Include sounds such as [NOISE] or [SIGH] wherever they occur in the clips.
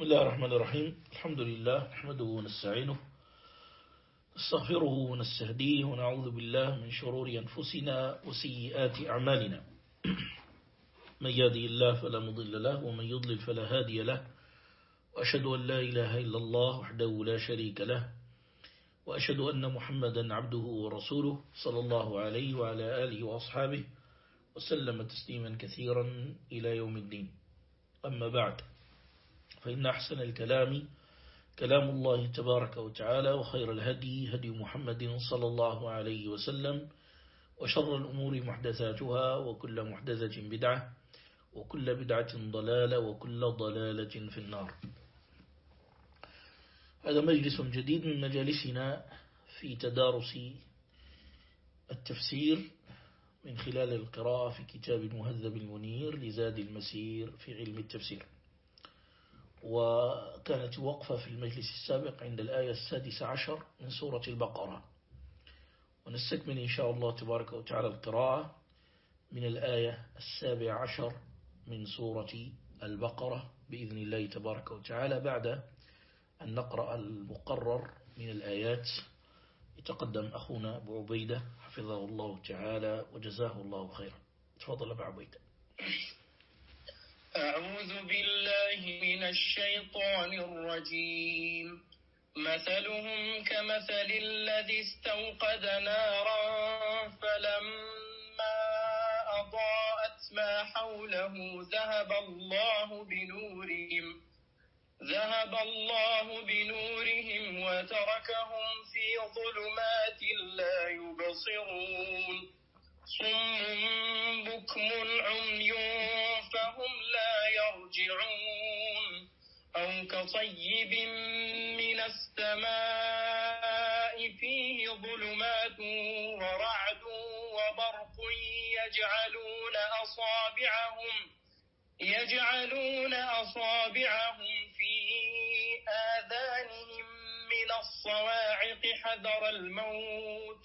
بسم الله الرحمن الرحيم الحمد لله نحمده ونستعينه نستغفره ونستهديه ونعوذ بالله من شرور أنفسنا وسيئات أعمالنا من يهدي الله فلا مضل له ومن يضلل فلا هادي له وأشهد أن لا إله إلا الله وحده لا شريك له وأشهد أن محمدا عبده ورسوله صلى الله عليه وعلى آله وأصحابه وسلم تسليما كثيرا إلى يوم الدين أما بعد فإن أحسن الكلام كلام الله تبارك وتعالى وخير الهدي هدي محمد صلى الله عليه وسلم وشر الأمور محدثاتها وكل محدثة بدعة وكل بدعة ضلالة وكل ضلالة في النار. هذا مجلس جديد من مجالسنا في تدارس التفسير من خلال القراءة في كتاب المهذب المنير لزاد المسير في علم التفسير. وكانت وقفة في المجلس السابق عند الآية السادسة عشر من سورة البقرة. ونستكمل إن شاء الله تبارك وتعالى القراءة من الآية السابع عشر من سورة البقرة بإذن الله تبارك وتعالى بعد أن نقرأ المقرر من الآيات. يتقدم أخونا أبو عبيدة حفظه الله تعالى وجزاه الله خيرا. تفضل أبو عبيدة. أعوذ بالله من الشيطان الرجيم. مثلهم كمثل الذي استوقد نارا فلما أضاءت ما حوله ذهب الله بنورهم ذهب الله بنورهم وتركهم في ظلمات لا يبصرون. صم بكم عمي فهم لا يرجعون. أو كصيب من السماء فيه ظلمات ورعد وبرق يجعلون أصابعهم يجعلون أصابعهم في آذانهم من الصواعق حذر الموت.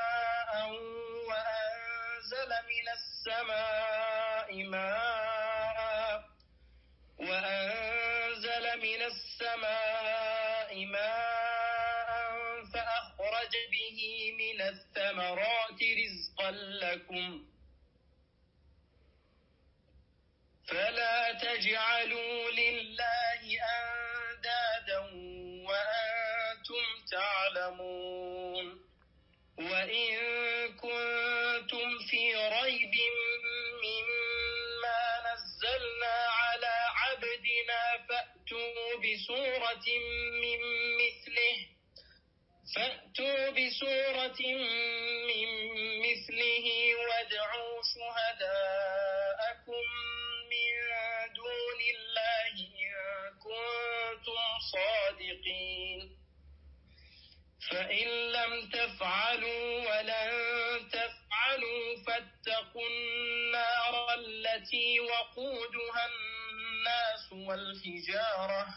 وأنزل من السماء ماء وأنزل من السماء ماء فأخرج به من الثمرات رزقا لكم. فلا تجعلوا لله أندادا وأنتم تعلمون. وإن كنتم في ريب مما نزلنا على عبدنا فأتوا بسورة من مثله فأتوا بسورة من مثله وادعوا شهداءكم فإن لم تفعلوا ولن تفعلوا فاتقوا النار التي وقودها الناس والحجارة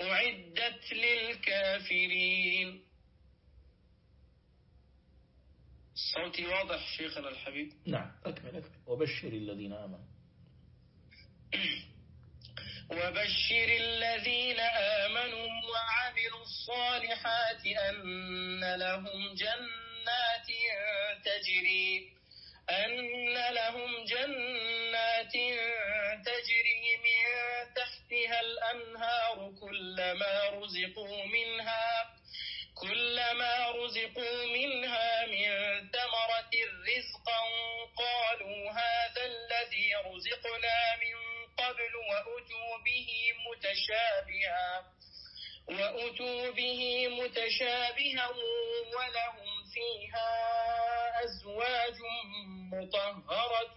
أعدت للكافرين. صوتي واضح شيخنا الحبيب؟ نعم أكمل أكمل. وبشر الذين آمنوا. [COUGHS] وبشر الذين آمنوا وعملوا الصالحات أن لهم جنات تجري أن لهم جنات تجري من تحتها الأنهار كل كلما رزقوا منها كلما رزقوا منها من ثمرة رزقا قالوا هذا الذي رزقنا من قبل وأتوا به متشابها وأتوا به متشابها ولهم فيها أزواج مطهرة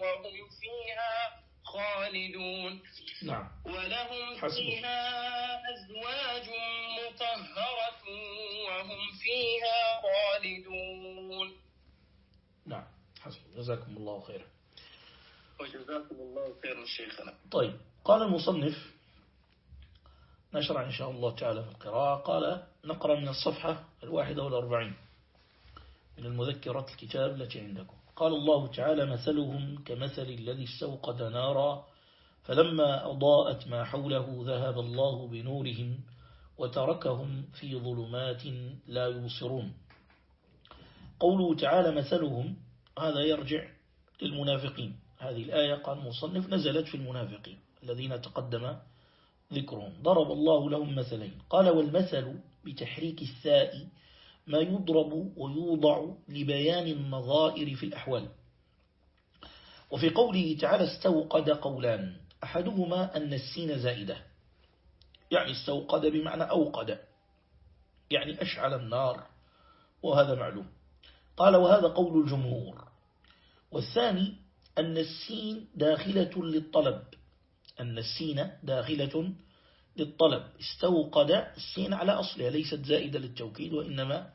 وهم فيها خالدون. نعم. ولهم. فيها أزواج مطهرة وهم فيها خالدون. نعم. حسب جزاكم الله خيرا. وجزاكم الله خيرا شيخنا. طيب قال المصنف نشرع إن شاء الله تعالى في القراءة؟ قال نقرأ من الصفحة الواحدة والأربعين من المذكرات الكتاب التي عندكم. قال الله تعالى مثلهم كمثل الذي استوقد نارا فلما أضاءت ما حوله ذهب الله بنورهم وتركهم في ظلمات لا يبصرون. قوله تعالى مثلهم هذا يرجع للمنافقين. هذه الآية قال المصنف نزلت في المنافقين الذين تقدم ذكرهم. ضرب الله لهم مثلين. قال والمثل بتحريك الثاء ما يضرب ويوضع لبيان النظائر في الأحوال. وفي قوله تعالى استوقد قولان أحدهما أن السين زائدة. يعني استوقد بمعنى أوقد. يعني أشعل النار. وهذا معلوم. قال وهذا قول الجمهور. والثاني أن السين داخلة للطلب. أن السين داخلة للطلب. استوقد السين على أصلها. ليست زائدة للتوكيد وإنما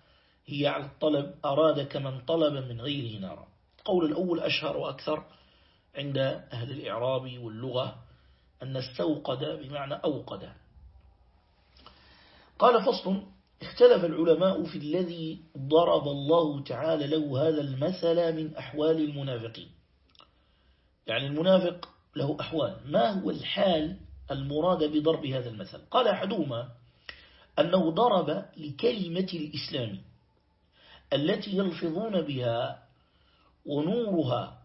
هي على الطلب. أراد كمن طلب من غيره نارا. قول الأول أشهر وأكثر عند أهل الإعراب واللغة أن استوقد بمعنى أوقد. قال فصل اختلف العلماء في الذي ضرب الله تعالى له هذا المثل من أحوال المنافقين. يعني المنافق له أحوال. ما هو الحال المراد بضرب هذا المثل؟ قال أحدهما أنه ضرب لكلمة الإسلام التي يلفظون بها ونورها.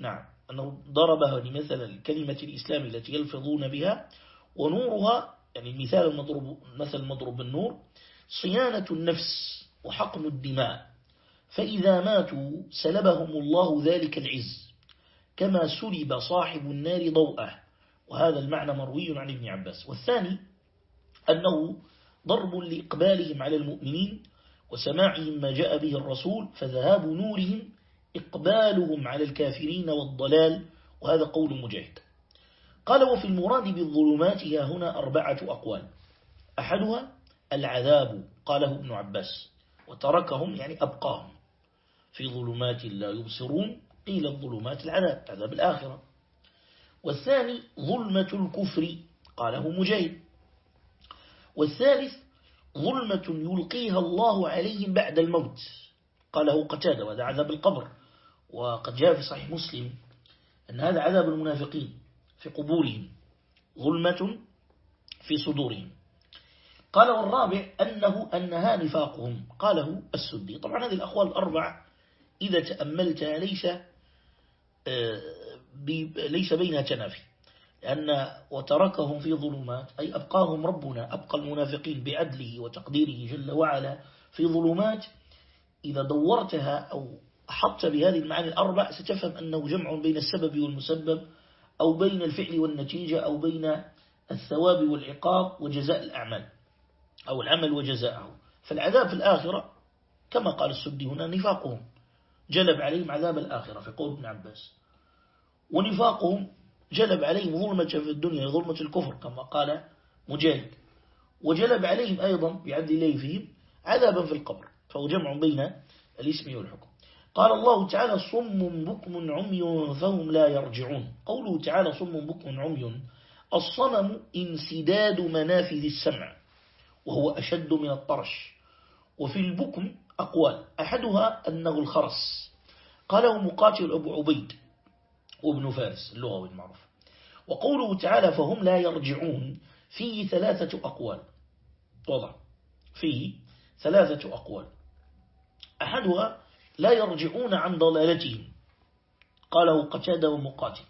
نعم أنه ضربها لمثل الكلمة الإسلام التي يلفظون بها ونورها يعني المثال المضروب مثل مضروب بالنور صيانة النفس وحقن الدماء. فإذا ماتوا سلبهم الله ذلك العز. كما سلب صاحب النار ضوءه. وهذا المعنى مروي عن ابن عباس. والثاني أنه ضرب لإقبالهم على المؤمنين وسماعهم ما جاء به الرسول فذهاب نورهم إقبالهم على الكافرين والضلال. وهذا قول مجاهد. قال وفي المراد بالظلمات هنا أربعة أقوال. أحدها العذاب قاله ابن عباس. وتركهم يعني أبقاهم. في ظلمات لا يبصرون قيل الظلمات العذاب عذاب الآخرة. والثاني ظلمة الكفر قاله مجاهد. والثالث ظلمة يلقيها الله عليهم بعد الموت قاله قتادة وهذا عذاب القبر. وقد جاء في صحيح مسلم أن هذا عذاب المنافقين في قبورهم ظلمة في صدورهم. قال والرابع أنه أنها نفاقهم قاله السدي. طبعا هذه الأخوال الأربع إذا تأملتها ليس ليس بينها تنافي لأن وتركهم في ظلمات أي أبقاهم ربنا أبقى المنافقين بعدله وتقديره جل وعلا في ظلمات. إذا دورتها أو أحطت بهذه المعاني الأربع ستفهم أنه جمع بين السبب والمسبب أو بين الفعل والنتيجة أو بين الثواب والعقاب وجزاء الأعمال أو العمل وجزاءه. فالعذاب في الآخرة كما قال السدي هنا نفاقهم. جلب عليهم عذاب الآخرة في قول ابن عباس. ونفاقهم جلب عليهم ظلمة في الدنيا ظلمة الكفر كما قال مجاهد. وجلب عليهم أيضا بعد الله فيهم عذابا في القبر. فهو جمع بين الإسم والحكم. قال الله تعالى صم بكم عمي فهم لا يرجعون. قوله تعالى صم بكم عمي الصمم انسداد منافذ السمع وهو أشد من الطرش. وفي البكم أقوال. أحدها أنه الخرس. قاله مقاتل أبو عبيد وابن فارس اللغوي المعروف وقوله تعالى فهم لا يرجعون فيه ثلاثة أقوال. وضع فيه ثلاثة أقوال. أحدها لا يرجعون عن ضلالتهم. قاله قتادة ومقاتل.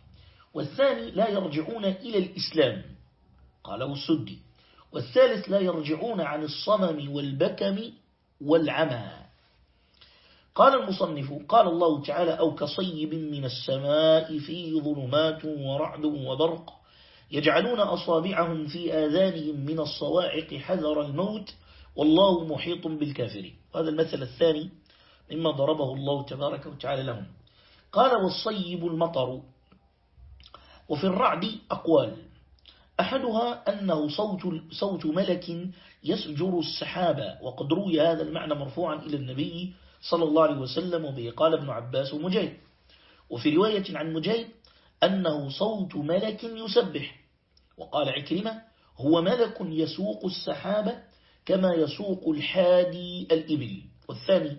والثاني لا يرجعون إلى الإسلام. قاله السدي. والثالث لا يرجعون عن الصمم والبكم والعمى. قال المصنف قال الله تعالى أو كصيب من السماء في ظلمات ورعد وبرق يجعلون أصابعهم في آذانهم من الصواعق حذر الموت والله محيط بالكافرين. هذا المثل الثاني مما ضربه الله تبارك وتعالى لهم. قال والصيب المطر وفي الرعد أقوال. أحدها أنه صوت, صوت ملك يسجر السحابة وقد روي هذا المعنى مرفوعا إلى النبي صلى الله عليه وسلم وبه. قال ابن عباس ومجاهد وفي رواية عن مجاهد أنه صوت ملك يسبح. وقال عكرمة هو ملك يسوق السحابة كما يسوق الحادي الإبل. والثاني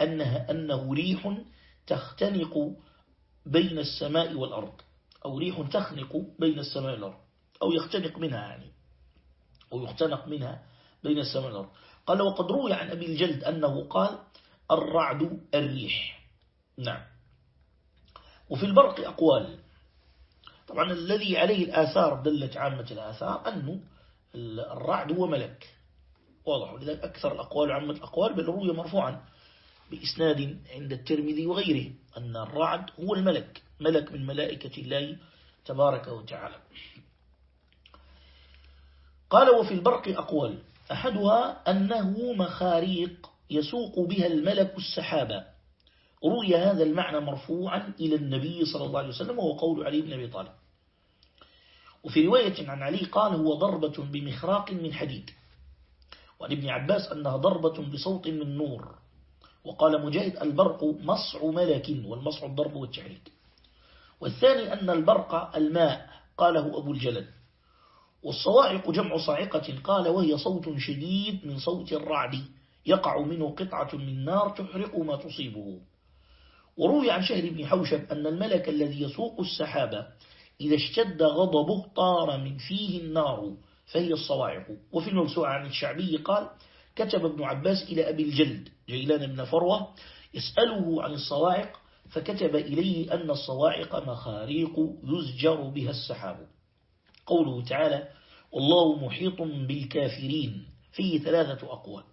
أنها أنه ريح تختنق بين السماء والأرض. أو ريح تخنق بين السماء والأرض. أو يختنق منها يعني. أو يختنق منها بين السماء والأرض. قال وقد روي عن أبي الجلد أنه قال الرعد الريح. نعم. وفي البرق أقوال. طبعا الذي عليه الآثار دلت عامة الآثار أنه الرعد هو ملك. واضح. ولذلك أكثر الأقوال عامة الأقوال بل روي مرفوعا بإسناد عند الترمذي وغيره أن الرعد هو الملك. ملك من ملائكة الله تبارك وتعالى. قال وفي البرق أقوال. أحدها أنه مخاريق يسوق بها الملك السحابة. روي هذا المعنى مرفوعا إلى النبي صلى الله عليه وسلم وهو قول علي بن أبي طالب. وفي رواية عن علي قال هو ضربة بمخراق من حديد. وعن ابن عباس أنها ضربة بصوت من نور. وقال مجاهد البرق مصع ملك والمصع الضرب والتحريك. والثاني أن البرق الماء. قاله أبو الجلد. والصواعق جمع صاعقة قال وهي صوت شديد من صوت الرعد. يقع منه قطعة من نار تحرق ما تصيبه. وروي عن شهر بن حوشب أن الملك الذي يسوق السحابة إذا اشتد غضبه طار من فيه النار فهي الصواعق. وفي الموسوعة عن الشعبي قال كتب ابن عباس إلى أبي الجلد جيلان بن فروة يسأله عن الصواعق فكتب إليه أن الصواعق مخاريق يزجر بها السحاب. قوله تعالى والله محيط بالكافرين. فيه ثلاثة أقوال.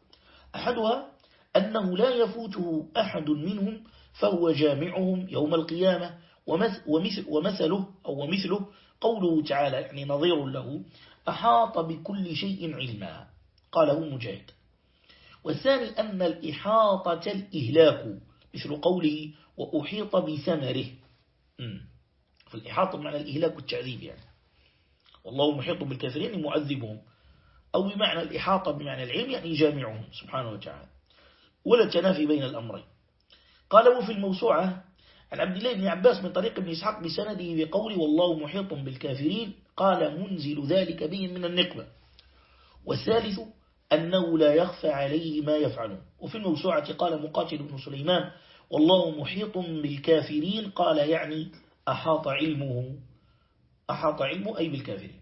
أحدها أنه لا يفوته أحد منهم فهو جامعهم يوم القيامة ومثل ومثله أو ومثله قوله تعالى يعني نظير له أحاط بكل شيء علما. قاله مجاهد. والثاني أن الإحاطة الإهلاك مثل قوله وأحيط بثمره. فالإحاطة بمعنى الإهلاك والتعذيب يعني. والله محيط بالكافرين معذبهم. أو بمعنى الإحاطة بمعنى العلم يعني جامعهم سبحانه وتعالى. ولا تنافي بين الأمرين. قال وفي الموسوعة عن عبد الله بن عباس من طريق ابن إسحاق بسنده بقول والله محيط بالكافرين قال منزل ذلك بهم من النقبة والثالث أنه لا يخفى عليه ما يفعلون. وفي الموسوعة قال مقاتل بن سليمان والله محيط بالكافرين قال يعني أحاط علمه. أحاط علمه أي بالكافرين.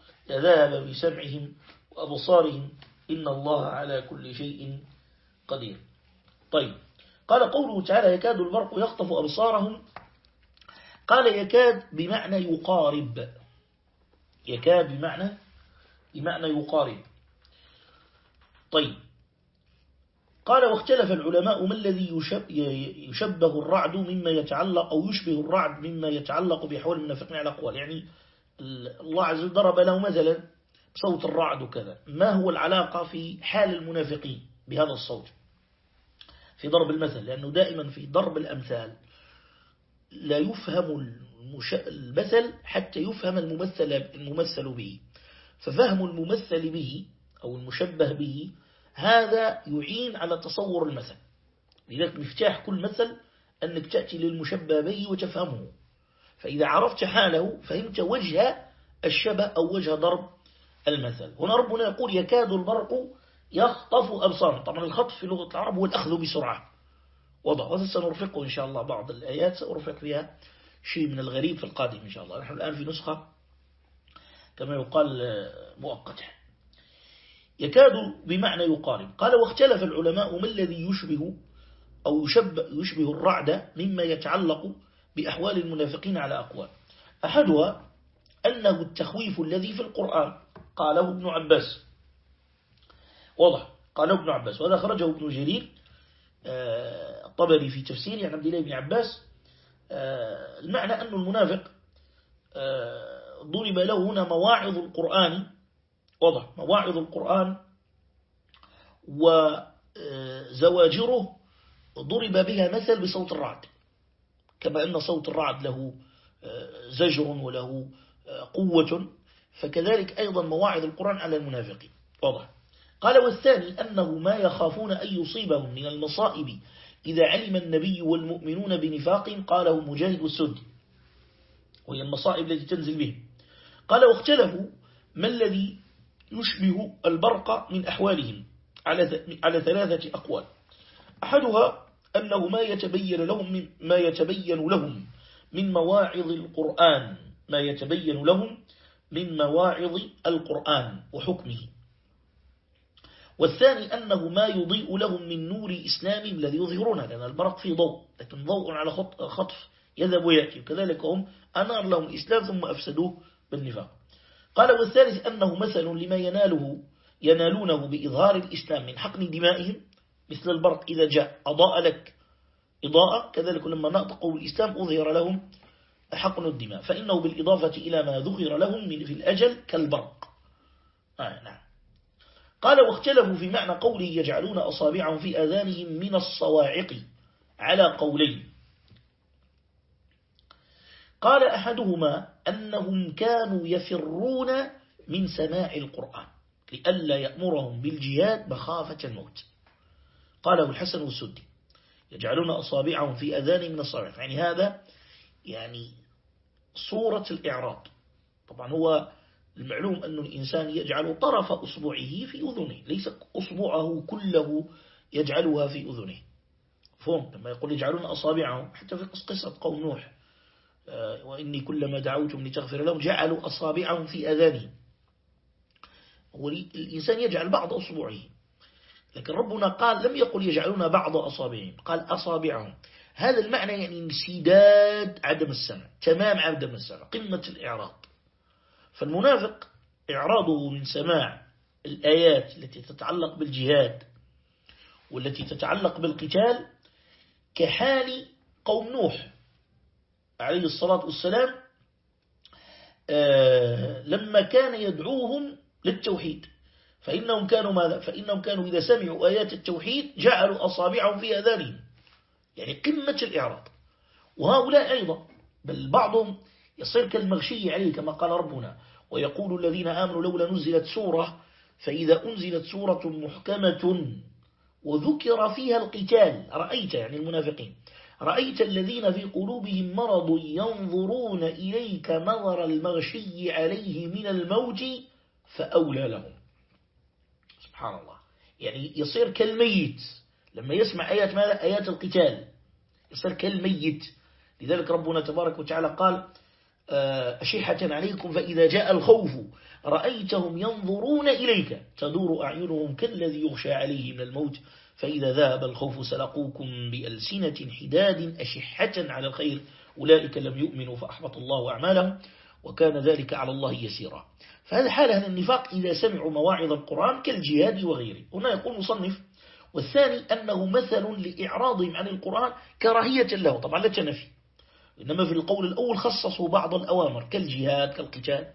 لذهب بسمعهم وأبصارهم إن الله على كل شيء قدير. طيب قال قوله تعالى يكاد البرق يخطف أبصارهم. قال يكاد بمعنى يقارب. يكاد بمعنى بمعنى يقارب. طيب قال واختلف العلماء ما الذي يشبه الرعد مما يتعلق أو يشبه الرعد مما يتعلق بأحوال المنافقين على أقوال يعني الله عز وجل ضرب له مثلا صوت الرعد وكذا. ما هو العلاقة في حال المنافقين بهذا الصوت؟ في ضرب المثل لأنه دائما في ضرب الأمثال لا يفهم المثل حتى يفهم الممثل, الممثل به. ففهم الممثل به أو المشبه به هذا يعين على تصور المثل. لذلك مفتاح كل مثل أنك تأتي للمشبه به وتفهمه. فإذا عرفت حاله فهمت وجه الشبه أو وجه ضرب المثل. هنا ربنا يقول يكاد البرق يخطف أبصارهم. طبعا الخطف في لغة العرب هو الأخذ بسرعة. وضع. وسنرفقه إن شاء الله بعض الآيات. سأرفق فيها شيء من الغريب في القادم إن شاء الله. نحن الآن في نسخة كما يقال مؤقتة. يكاد بمعنى يقارب قال واختلف العلماء ما الذي يشبه أو يشبه, يشبه الرعد مما يتعلق بأحوال المنافقين على أقوال. أحدها أنه التخويف الذي في القرآن قاله ابن عباس. واضح قاله ابن عباس. وهذا خرجه ابن جرير آه، الطبري في تفسير عن عبد الله بن عباس. آه، المعنى أن المنافق آه، ضرب له هنا مواعظ القرآن. واضح مواعظ القرآن وزواجره ضرب بها مثل بصوت الرعد. كما أن صوت الرعد له زجر وله قوة. فكذلك أيضا مواعظ القرآن على المنافقين. واضح. قال والثاني أنه ما يخافون أن يصيبهم من المصائب إذا علم النبي والمؤمنون بنفاق قاله مجاهد والسدي وهي المصائب التي تنزل بهم. قال واختلفوا ما الذي يشبه البرق من أحوالهم على على ثلاثة أقوال. أحدها أنه ما يتبين لهم من ما يتبين لهم من مواعظ القرآن. ما يتبين لهم من مواعظ القرآن وحكمه. والثاني أنه ما يضيء لهم من نور إسلامهم الذي يظهرونه لأن البرق فيه ضوء لكن ضوء على خطف يذهب ويأتي. وكذلك هم أنار لهم الإسلام ثم أفسدوه بالنفاق. قال والثالث أنه مثل لما يناله ينالونه بإظهار الإسلام من حقن دمائهم مثل البرق إذا جاء. أضاء لك. إضاءة كذلك لما نطقوا بالإسلام أظهر لهم حقن الدماء فإنه بالإضافة إلى ما ذكر لهم في الأجل كالبرق. آه نعم. قال واختلفوا في معنى قوله يجعلون أصابعهم في أذانهم من الصواعق على قولين. قال أحدهما أنهم كانوا يفرون من سماع القرآن لئلا يأمرهم بالجهاد مخافة الموت. قاله الحسن والسدي يجعلون أصابعهم في أذان من الصواعق يعني هذا يعني صورة الإعراض طبعا هو المعلوم أن الإنسان يجعل طرف أصبعه في أذنه ليس أصبعه كله يجعلها في أذنه. فهم لما يقول يجعلون أصابعهم حتى في قصة قوم نوح آه، وإني كلما دعوتهم لتغفر لهم جعلوا أصابعهم في أذانهم. والإنسان يجعل بعض أصبعه. لكن ربنا قال لم يقل يجعلون بعض أصابعهم قال أصابعهم. هذا المعنى يعني انسداد عدم السمع تمام عدم السمع قمة الإعراض. فالمنافق إعراضه من سماع الآيات التي تتعلق بالجهاد والتي تتعلق بالقتال كحال قوم نوح. عليه الصلاة والسلام آه، لما كان يدعوهم للتوحيد. فإنهم كانوا ماذا؟ فإنهم كانوا إذا سمعوا آيات التوحيد جعلوا أصابعهم في أذانهم. يعني قمة الإعراض. وهؤلاء أيضا بل بعضهم يصير كالمغشي عليه كما قال ربنا ويقول الذين آمنوا لولا نزلت سورة فإذا أنزلت سورة محكمة وذكر فيها القتال رأيت يعني المنافقين رأيت الذين في قلوبهم مرض ينظرون إليك نظر المغشي عليه من الموت فأولى لهم. سبحان الله. يعني يصير كالميت. لما يسمع آيات ماذا؟ آيات القتال. يصير كالميت. لذلك ربنا تبارك وتعالى قال آه، أشحة عليكم فإذا جاء الخوف رأيتهم ينظرون إليك. تدور أعينهم كالذي يغشى عليه من الموت. فإذا ذهب الخوف سلقوكم بألسنة حداد أشحة على الخير. أولئك لم يؤمنوا فأحبط الله أعمالهم. وكان ذلك على الله يسيرا. فهذا حال هذا النفاق إذا سمعوا مواعظ القرآن كالجهاد وغيره. هنا يقول مصنف والثاني أنه مثل لإعراضهم عن القرآن كراهية له. طبعا لا تنفي. إنما في القول الأول خصصوا بعض الأوامر كالجهاد كالقتال.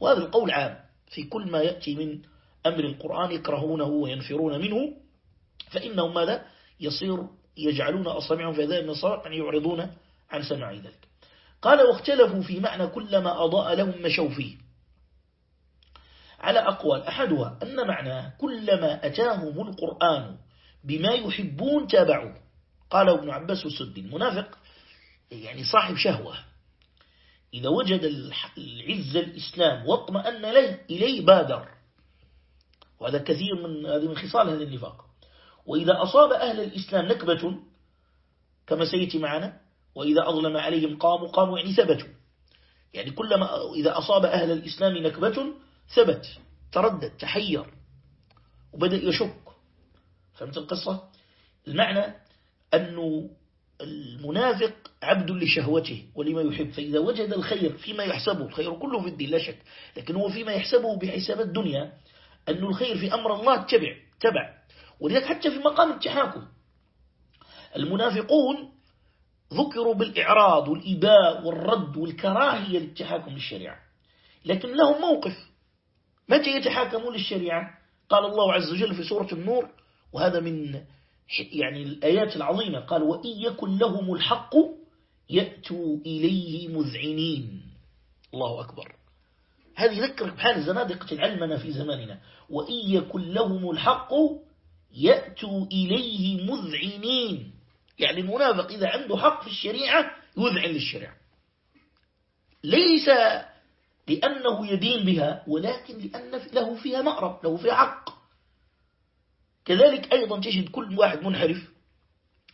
وهذا القول عام. في كل ما يأتي من أمر القرآن يكرهونه وينفرون منه فإنهم ماذا؟ يصير يجعلون أصابعهم في ذلك من الصلاة يعني يعرضون عن سماع ذلك. قال واختلفوا في معنى كلما أضاء لهم مشوا فيه. على أقوال أحدها أن معناه كلما أتاهم القرآن بما يحبون تابعوه. قال ابن عباس السدي المنافق يعني صاحب شهوة. إذا وجد العز الإسلام واطمأن إليه بادر. وهذا كثير من هذه من خصال هذا النفاق. وإذا أصاب أهل الإسلام نكبة كما سيأتي معنا وإذا أظلم عليهم قاموا قاموا يعني ثبتوا. يعني كلما إذا أصاب أهل الإسلام نكبة ثبت تردد تحير وبدأ يشك. فهمت القصة؟ المعنى أنه المنافق عبد لشهوته ولما يحب. فإذا وجد الخير فيما يحسبه الخير كله في الدين لا شك. لكن هو فيما يحسبه بحساب الدنيا أن الخير في أمر الله تبع تبع. ولذلك حتى في مقام التحاكم المنافقون ذكروا بالإعراض والإباء والرد والكراهية للتحاكم للشريعة. لكن لهم موقف. متى يتحاكمون للشريعة؟ قال الله عز وجل في سورة النور وهذا من يعني الآيات العظيمة قال وإن يكن لهم الحق يأتوا إليه مذعنين. الله أكبر. هذه ذكرك بحال زنادقة العلمنا في زماننا. وإن يكن لهم الحق يأتوا إليه مذعنين. يعني المنافق إذا عنده حق في الشريعة يذعن للشريعة ليس لأنه يدين بها ولكن لأن له فيها مأرب له فيها حق. كذلك أيضا تجد كل واحد منحرف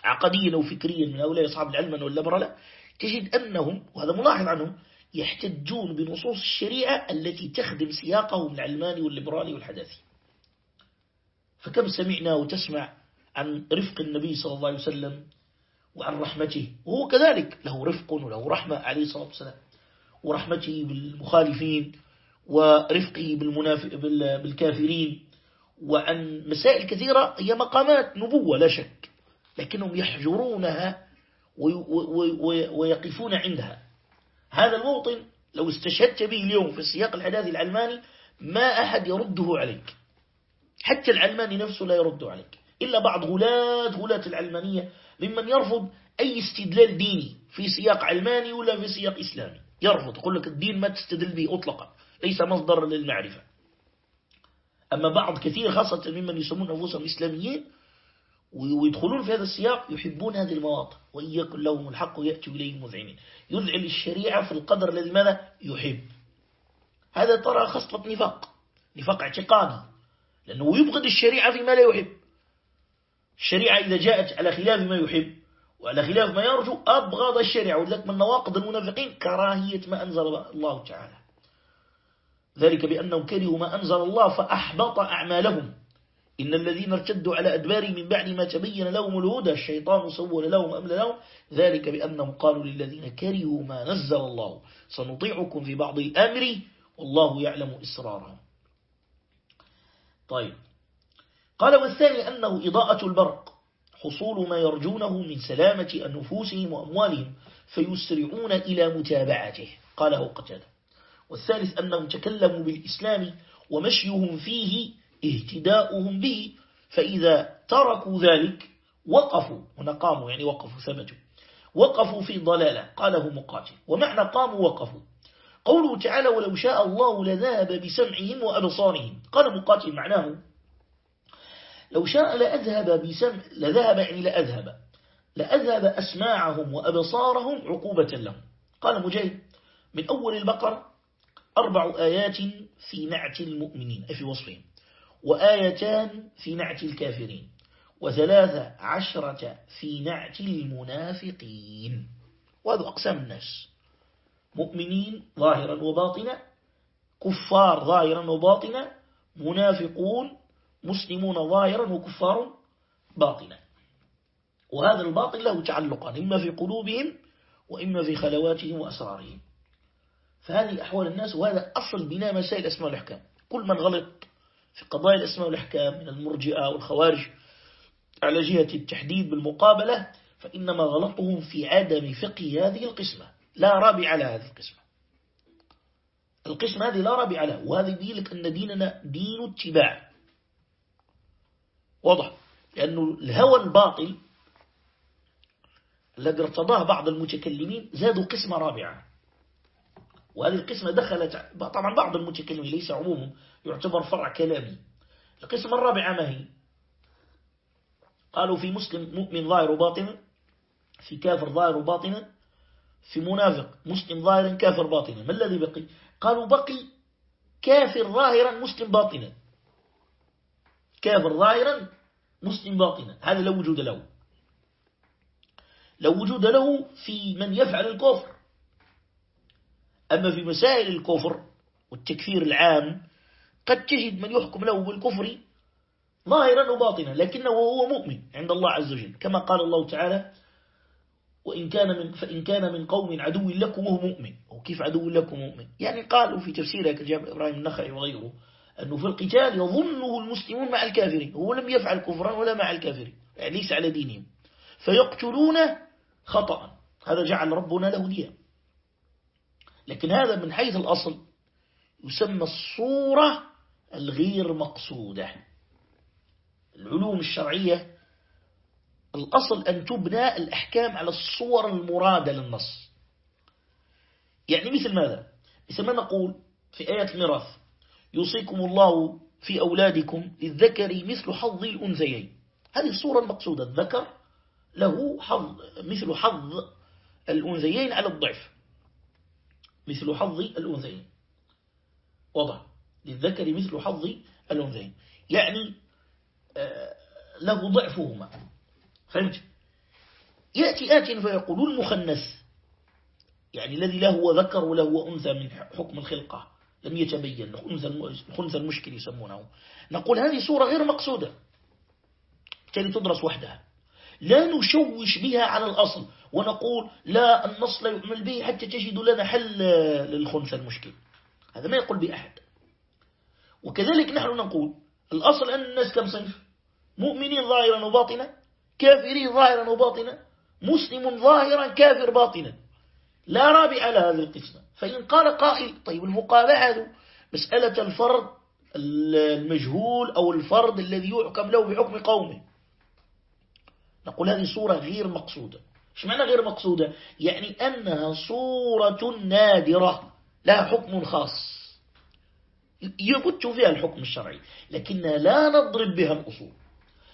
عقديا أو فكريا من أولئك أصحاب العلم واللبرلة تجد أنهم وهذا ملاحظ عنهم يحتجون بنصوص الشريعة التي تخدم سياقهم العلماني والليبرالي والحداثي. فكم سمعنا وتسمع عن رفق النبي صلى الله عليه وسلم وعن رحمته. وهو كذلك له رفق وله رحمة عليه الصلاة والسلام ورحمته بالمخالفين ورفقه بالكافرين وعن مسائل كثيرة هي مقامات نبوة لا شك لكنهم يحجرونها ويقفون عندها. هذا الموطن لو استشهدت به اليوم في السياق الحداثي العلماني ما أحد يرده عليك. حتى العلماني نفسه لا يرد عليك. إلا بعض غلاة غلاة العلمانية ممن يرفض أي استدلال ديني في سياق علماني ولا في سياق إسلامي. يرفض يقول لك الدين ما تستدل به أطلقا ليس مصدر للمعرفة. أما بعض كثير خاصة ممن يسمون أنفسهم إسلاميين ويدخلون في هذا السياق يحبون هذه المواطن وإن يكن لهم الحق يأتوا إليه مذعنين. يذعن الشريعة في القدر الذي ماذا؟ يحب. هذا ترى خصلة نفاق نفاق اعتقادي لأنه يبغض الشريعة فيما لا يحب. الشريعة إذا جاءت على خلاف ما يحب وعلى خلاف ما يرجو أبغض الشريعة. ولذلك من نواقض المنافقين كراهية ما أنزل الله تعالى. ذلك بأنهم كرهوا ما أنزل الله فأحبط أعمالهم. إن الذين ارتدوا على أدبارهم من بعد ما تبين لهم الهدى الشيطان سول لهم أمل لهم. ذلك بأنهم قالوا للذين كرهوا ما نزل الله سنطيعكم في بعض الأمر والله يعلم إسرارهم. طيب. قال والثاني أنه إضاءة البرق حصول ما يرجونه من سلامة أنفسهم وأموالهم فيسرعون إلى متابعته قاله قتادة. والثالث أنهم تكلموا بالإسلام ومشيهم فيه اهتداؤهم به فإذا تركوا ذلك وقفوا هنا قاموا يعني وقفوا ثبتوا. وقفوا في ضلالة قاله مقاتل. ومعنى قاموا وقفوا. قوله تعالى ولو شاء الله لذهب بسمعهم وأبصارهم. قال مقاتل معناه لو شاء لأذهب بسمع لذهب يعني لأذهب. لأذهب أسماعهم وأبصارهم عقوبة لهم. قال مجاهد من أول البقر أربع آيات في نعت المؤمنين في وصفهم وآيتان في نعت الكافرين وثلاثة عشرة في نعت المنافقين. وهذا أقسام الناس. مؤمنين ظاهرا وباطنا كفار ظاهرا وباطنا منافقون مسلمون ظاهرا وكفار باطنا وهذا الباطن له تعلقان إما في قلوبهم وإما في خلواتهم وأسرارهم. فهذه أحوال الناس وهذا أصل بناء مسائل الأسماء والأحكام كل من غلط في قضايا الأسماء والأحكام من المرجئة والخوارج على جهة التحديد بالمقابلة فإنما غلطهم في عدم فقه هذه القسمة. لا رابع على هذه القسمة. القسمة هذه لا رابع على وهذا يقول أن ديننا دين اتباع. واضح. لأنه الهوى الباطل الذي ارتضاه بعض المتكلمين زادوا قسمة رابعة. وهذه القسمة دخلت طبعا بعض المتكلمين ليس عمومهم يعتبر فرع كلامي. القسمة الرابعة ما هي؟ قالوا في مسلم مؤمن ظاهر وباطنا في كافر ظاهر وباطنا في منافق مسلم ظاهرا كافر باطنا ما الذي بقي؟ قالوا بقي كافر ظاهرا مسلم باطنا. كافر ظاهرا مسلم باطنا. هذا لا وجود له. لا وجود له في من يفعل الكفر. أما في مسائل الكفر والتكفير العام قد تجد من يحكم له بالكفر ظاهرا وباطنا لكنه هو مؤمن عند الله عز وجل. كما قال الله تعالى وإن كان من فإن كان من قوم عدو لكم وهو مؤمن. وكيف عدو لكم مؤمن؟ يعني قالوا في تفسيره كجاب إبراهيم النخعي وغيره أنه في القتال يظنه المسلمون مع الكافرين هو لم يفعل كفرا ولا مع الكافرين يعني ليس على دينهم. فيقتلونه خطأ. هذا جعل ربنا له ديا لكن هذا من حيث الأصل يسمى الصورة الغير مقصودة. العلوم الشرعية الأصل أن تبنى الأحكام على الصور المرادة للنص. يعني مثل ماذا؟ مثل ما نقول في آية الميراث يوصيكم الله في أولادكم للذكر مثل حظ الأنثيين. هذه الصورة المقصودة الذكر له حظ مثل حظ الأنثيين على الضعف. مثل حظ الأنثيين. وضع للذكر مثل حظ الأنثيين. يعني آه، له ضعفهما. فهمت؟ يأتي آت فيقول المخنث يعني الذي له هو ذكر وله أنثى من حكم الخلقة. لم يتبين. الخنثى المشكل يسمونه. نقول هذه صورة غير مقصودة. بالتالي تدرس وحدها. لا نشوش بها على الأصل ونقول لا النص لا يؤمل به حتى تجد لنا حل للخنثى المشكل. هذا ما يقول بأحد. وكذلك نحن نقول الأصل أن الناس كم صنف. مؤمنين ظاهرا وباطنا كافرين ظاهرا وباطنا مسلم ظاهرا كافر باطنا. لا رابع على هذه القسمة فإن قال قائل طيب المقابعة مسألة الفرد المجهول أو الفرد الذي يحكم له بحكم قومه. نقول هذه صورة غير مقصودة. إيش معنى غير مقصودة؟ يعني أنها صورة نادرة لها حكم خاص. يبت فيها الحكم الشرعي لكننا لا نضرب بها الأصول.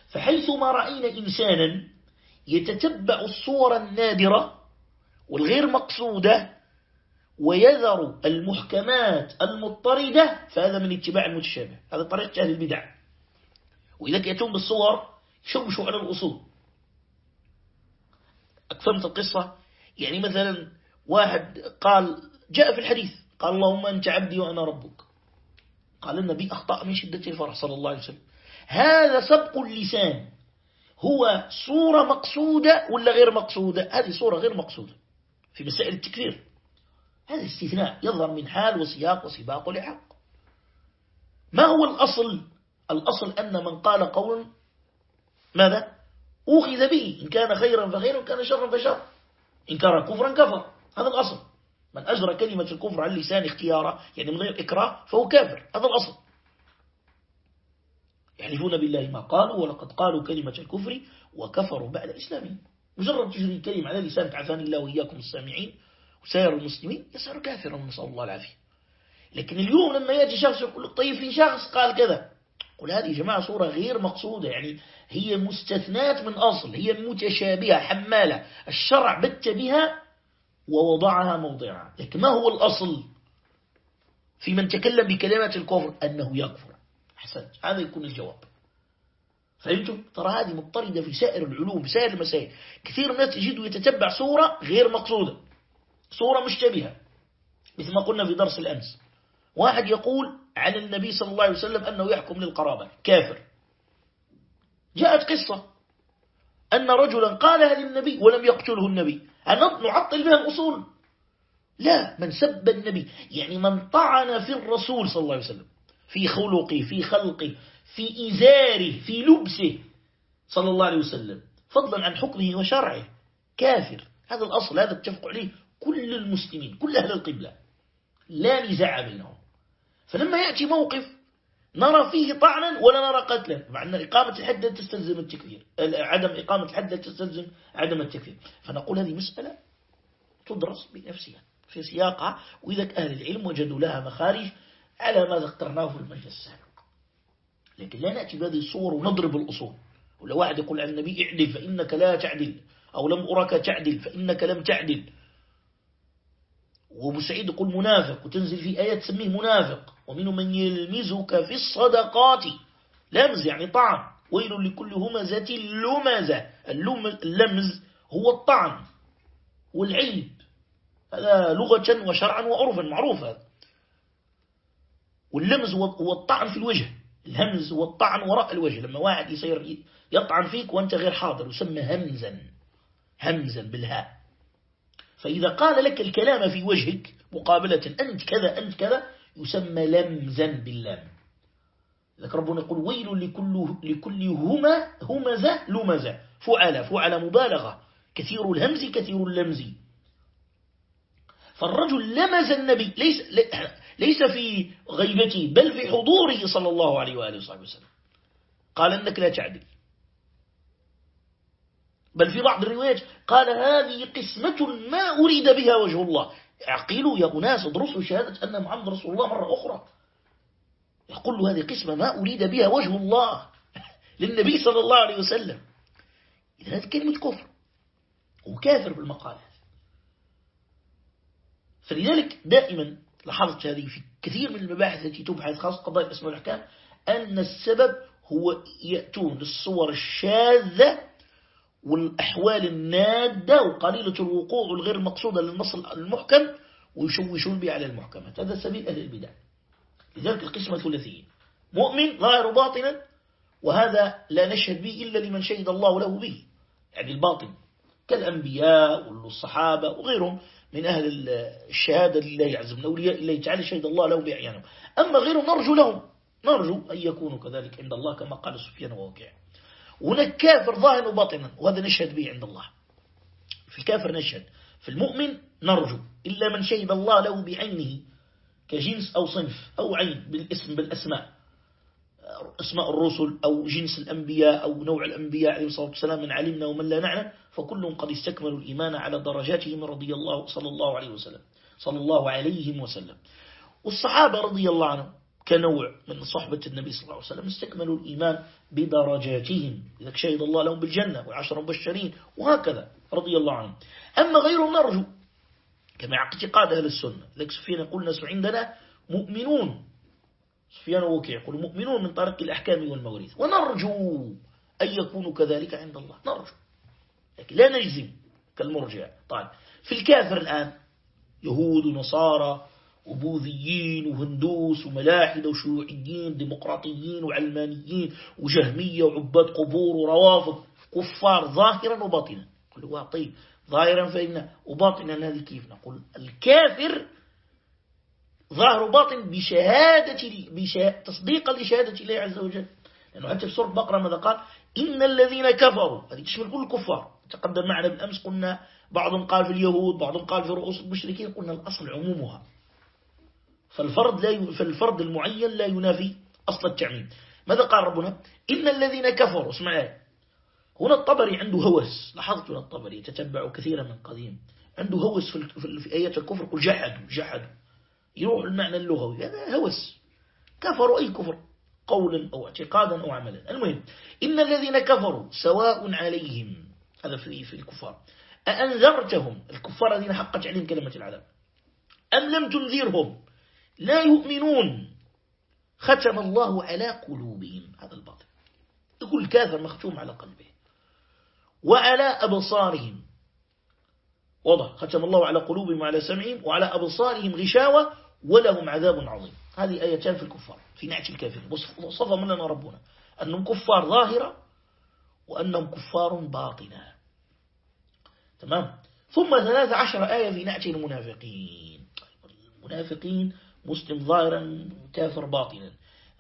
فحيثما رأينا إنسانا يتتبع الصور النادرة والغير مقصودة ويذر المحكمات المضطردة فهذا من اتباع المتشابه. هذا طريقة أهل البدع. وإذا يأتون بالصور شوشوا على الأصول. أكفمت القصة؟ يعني مثلا واحد قال جاء في الحديث قال اللهم أنت عبدي وأنا ربك. قال النبي أخطأ من شدة الفرح صلى الله عليه وسلم. هذا سبق اللسان. هو صورة مقصودة ولا غير مقصودة؟ هذه صورة غير مقصودة. في مسائل التكفير. هذا استثناء يظهر من حال وسياق وسباق ولحق ما هو الأصل؟ الأصل أن من قال قول ماذا؟ أخذ به. إن كان خيرا فخير وإن كان شرا فشر. إن كان كفرا كفر. هذا الأصل. من أجرى كلمة الكفر عن لسان اختيارا يعني من غير إكراه فهو كافر. هذا الأصل. يحلفون بالله ما قالوا ولقد قالوا كلمة الكفر وكفروا بعد إسلامهم مجرد تجري كلمة على لسانك عفاني الله وإياكم السامعين وسائر المسلمين يصير كافرا نسأل الله العافية. لكن اليوم لما يأتي شخص يقول طيب في شخص قال كذا قل هذه جماعة صورة غير مقصودة يعني هي مستثنات من أصل هي متشابهة حمالة. الشرع بت بها ووضعها موضعها. لكن ما هو الأصل في من تكلم بكلمات الكفر؟ أنه يكفر. أحسنت. هذا يكون الجواب. فهمتم؟ ترى هذه مضطردة في سائر العلوم في سائر المسائل. كثير من الناس يجدوا يتتبع صورة غير مقصودة. صورة مشتبهة مثل ما قلنا في درس الأمس. واحد يقول عن النبي صلى الله عليه وسلم أنه يحكم للقرابة. كافر. جاءت قصة. أن رجلا قالها للنبي ولم يقتله النبي. نعطل بها الأصول؟ لا. من سب النبي. يعني من طعن في الرسول صلى الله عليه وسلم. في خلقه في خلقه. في إزاره في لبسه. صلى الله عليه وسلم. فضلا عن حكمه وشرعه. كافر. هذا الأصل هذا اتفق عليه كل المسلمين كل أهل القبلة. لا نزاع بينهم. فلما يأتي موقف نرى فيه طعنا ولا نرى قتلا مع أن إقامة الحد تستلزم التكفير. عدم إقامة الحد تستلزم عدم التكفير. فنقول هذه مسألة تدرس بنفسها في سياقها وإذا أهل العلم وجدوا لها مخارج على ما ذكرناه في المجلس السابق. لكن لا نأتي بهذه الصور ونضرب الأصول. ولا واحد يقول عن النبي اعدل فإنك لا تعدل أو لم أرك تعدل فإنك لم تعدل. وأبو سعيد يقول منافق وتنزل في آيات تسميه منافق. ومنهم من يلمزك في الصدقات. لمز يعني طعن. ويل لكل همزة لمزة. اللمز هو الطعن والعيب هذا لغة وشرعا وعرفا معروف هذا واللمز هو الطعن في الوجه. الهمز هو الطعن وراء الوجه لما واحد يصير يطعن فيك وأنت غير حاضر يسمى همزا همزا بالهاء. فإذا قال لك الكلام في وجهك مقابلة أنت كذا أنت كذا يسمى لمزا باللام. لك ربنا يقول ويل لكل, لكل هما همزة لمزة. فعل فعل مبالغة. كثير الهمز كثير اللمز. فالرجل لمز النبي ليس, ليس في غيبته بل في حضوره صلى الله عليه وآله وصحبه وسلم. قال أنك لا تعدل. بل في بعض الروايات قال هذه قسمة ما أريد بها وجه الله. اعقلوا يا أناس ادرسوا شهادة أن محمد رسول الله مرة أخرى. يقول له هذه قسمة ما أريد بها وجه الله [LAUGHS] للنبي صلى الله عليه وسلم. إذا هذه كلمة كفر. وكافر بالمقالة فلذلك دائما لاحظت هذه في كثير من المباحث التي تبحث خاصة قضايا الاسم والأحكام أن السبب هو يأتون الصور الشاذة والأحوال النادة وقليلة الوقوع الغير المقصودة للنص المحكم ويشوشون به على المحكمات. هذا سبيل أهل البدع. لذلك القسمة الثلاثية مؤمن ظاهر باطنا وهذا لا نشهد به إلا لمن شهد الله له به يعني الباطن كالأنبياء والصحابة وغيرهم. من أهل الشهادة لله عز وجل أولياء الله تعالى شهد الله له بأعيانهم. أما غيرهم نرجو لهم نرجو أن يكونوا كذلك عند الله كما قال سفيان ووكيع. هناك كافر ظاهر وباطنا وهذا نشهد به عند الله. في الكافر نشهد في المؤمن نرجو إلا من شهد الله له بعينه كجنس أو صنف أو عين بالاسم بالأسماء. أسماء الرسل أو جنس الأنبياء أو نوع الأنبياء عليه الصلاة والسلام من علمنا ومن لا نعلم. فكلهم قد استكملوا الإيمان على درجاتهم رضي الله صلى الله عليه وسلم. صلى الله عليهم وسلم. والصحابة رضي الله عنهم كنوع من صحبة النبي صلى الله عليه وسلم استكملوا الإيمان بدرجاتهم إذا شهد الله لهم بالجنة وعشر مبشرين وهكذا رضي الله عنهم. أما غيرهم نرجو كما اعتقاد أهل السنة. لك سفيان يقول الناس عندنا مؤمنون. سفيان وكي يقول مؤمنون من طريق الأحكام والمواريث. ونرجو أن يكونوا كذلك عند الله. نرجو. لكن لا نجزم كالمرجع. طيب في الكافر الآن يهود ونصارى وبوذيين وهندوس وملاحدة وشيوعيين ديمقراطيين وعلمانيين وجهمية وعباد قبور وروافض كفار ظاهرا وباطنا. قل طيب ظاهرا فإن وباطنا هذه كيف؟ نقول الكافر ظاهر وباطن بشهادة بشهادة تصديقا لشهادة الله عز وجل. لأنه حتى في سورة بقرة ماذا قال؟ إن الذين كفروا هذه تشمل كل الكفار. تقدم معنا بالأمس قلنا بعضهم قال في اليهود بعضهم قال في رؤوس المشركين قلنا الأصل عمومها. فالفرد, لا ي... فالفرد المعين لا ينافي أصل التعميم. ماذا قال ربنا؟ إن الذين كفروا اسمع هنا الطبري عنده هوس. لاحظت هنا الطبري يتتبع كثيرا من قديم. عنده هوس في, في, في آيات الكفر قل جحدوا جحدوا. يروح المعنى اللغوي هذا هوس. كفروا أي كفر؟ قولا أو اعتقادا أو عملا. المهم إن الذين كفروا سواء عليهم هذا في, في الكفار. أأنذرتهم؟ الكفار الذين حقت عليهم كلمة العذاب. أم لم تنذرهم؟ لا يؤمنون. ختم الله على قلوبهم هذا الباطل. يقول الكافر مختوم على قلبه. وعلى أبصارهم. وضع ختم الله على قلوبهم وعلى سمعهم وعلى أبصارهم غشاوة ولهم عذاب عظيم. هذه آيتان في الكفار في نعت الكافرين. وصف لنا ربنا. أنهم كفار ظاهرة وأنهم كفار باطنة تمام؟ ثم ثلاث عشر آية في نعت المنافقين. المنافقين مسلم ظاهرا كافر باطنا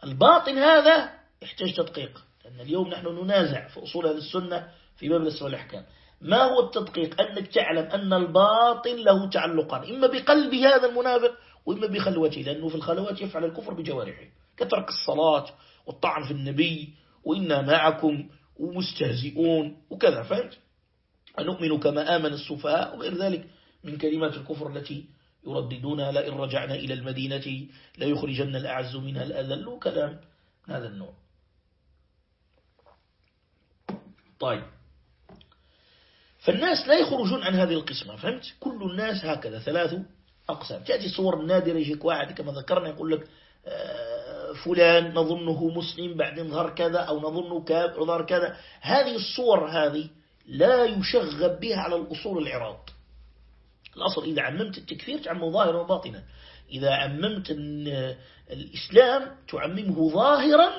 الباطن هذا يحتاج تدقيق لأن اليوم نحن ننازع في أصول هذه السنة في باب الأسماء والأحكام. ما هو التدقيق؟ أنك تعلم أن الباطن له تعلقان إما بقلب هذا المنافق وإما بخلوته لأنه في الخلوات يفعل الكفر بجوارحه كترك الصلاة والطعن في النبي وإنا معكم ومستهزئون وكذا فهمت؟ أنؤمن كما آمن السفهاء وغير ذلك من كلمات الكفر التي يرددونها لئن رجعنا إلى المدينة لا يخرجن الأعز منها الأذل كلام هذا النوع. طيب. فالناس لا يخرجون عن هذه القسمة فهمت؟ كل الناس هكذا ثلاث أقسام. تأتي صور نادرة يجيك واحد كما ذكرنا يقول لك آه، فلان نظنه مسلم بعدين ظهر كذا أو نظنه كافر ظهر كذا. هذه الصور هذه لا يشغب بها على الأصول العراض الأصل إذا عممت التكفير تعمه ظاهرا وباطنا. إذا عممت الإسلام تعممه ظاهرا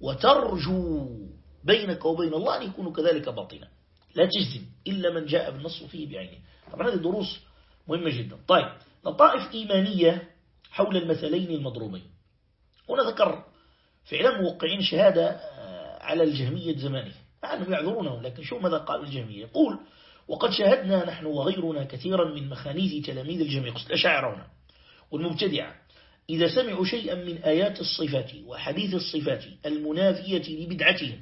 وترجو بينك وبين الله أن يكون كذلك باطنا. لا تجزم إلا من جاء بالنص فيه بعينه. طبعا هذه دروس مهمة جدا. طيب لطائف إيمانية حول المثلين المضروبين. هنا ذكر فعلا موقعين شهادة آه، على الجهمية زمانه مع أنهم يعذرونهم لكن شو ماذا قال الجهمية؟ يقول وقد شاهدنا نحن وغيرنا كثيرا من مخانيث تلاميذ الجميع. الأشاعرة هنا والمبتدعة إذا سمعوا شيئا من آيات الصفات وحديث الصفات المنافية لبدعتهم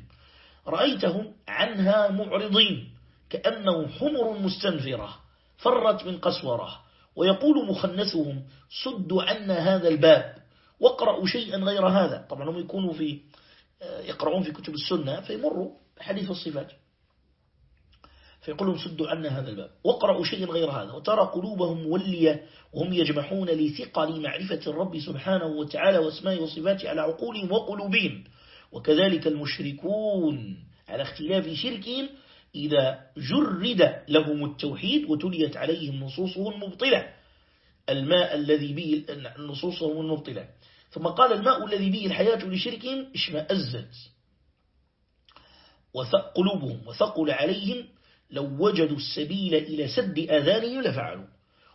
رأيتهم عنها معرضين كأنه حمر مستنفرة فرت من قسورة ويقول مخنثهم سدوا عنا هذا الباب. واقرأوا شيئا غير هذا. طبعا هم يكونوا في يقرؤون في كتب السنة فيمروا حديث الصفات. فيقولون سدوا عنا هذا الباب. واقرأوا شيئا غير هذا. وترى قلوبهم مولية وهم يجمحون لثقل معرفة الرب سبحانه وتعالى وأسماء وصفاته على عقولهم وقلوبهم. وكذلك المشركون على اختلاف شركهم إذا جرد لهم التوحيد وتليت عليهم نصوصه المبطلة. الماء الذي به نصوصهم المبطلة. ثم قال الماء الذي به الحياة لشركهم اشمأزت. قلوبهم وثقل عليهم لو وجدوا السبيل إلى سد آذانهم لفعلوا.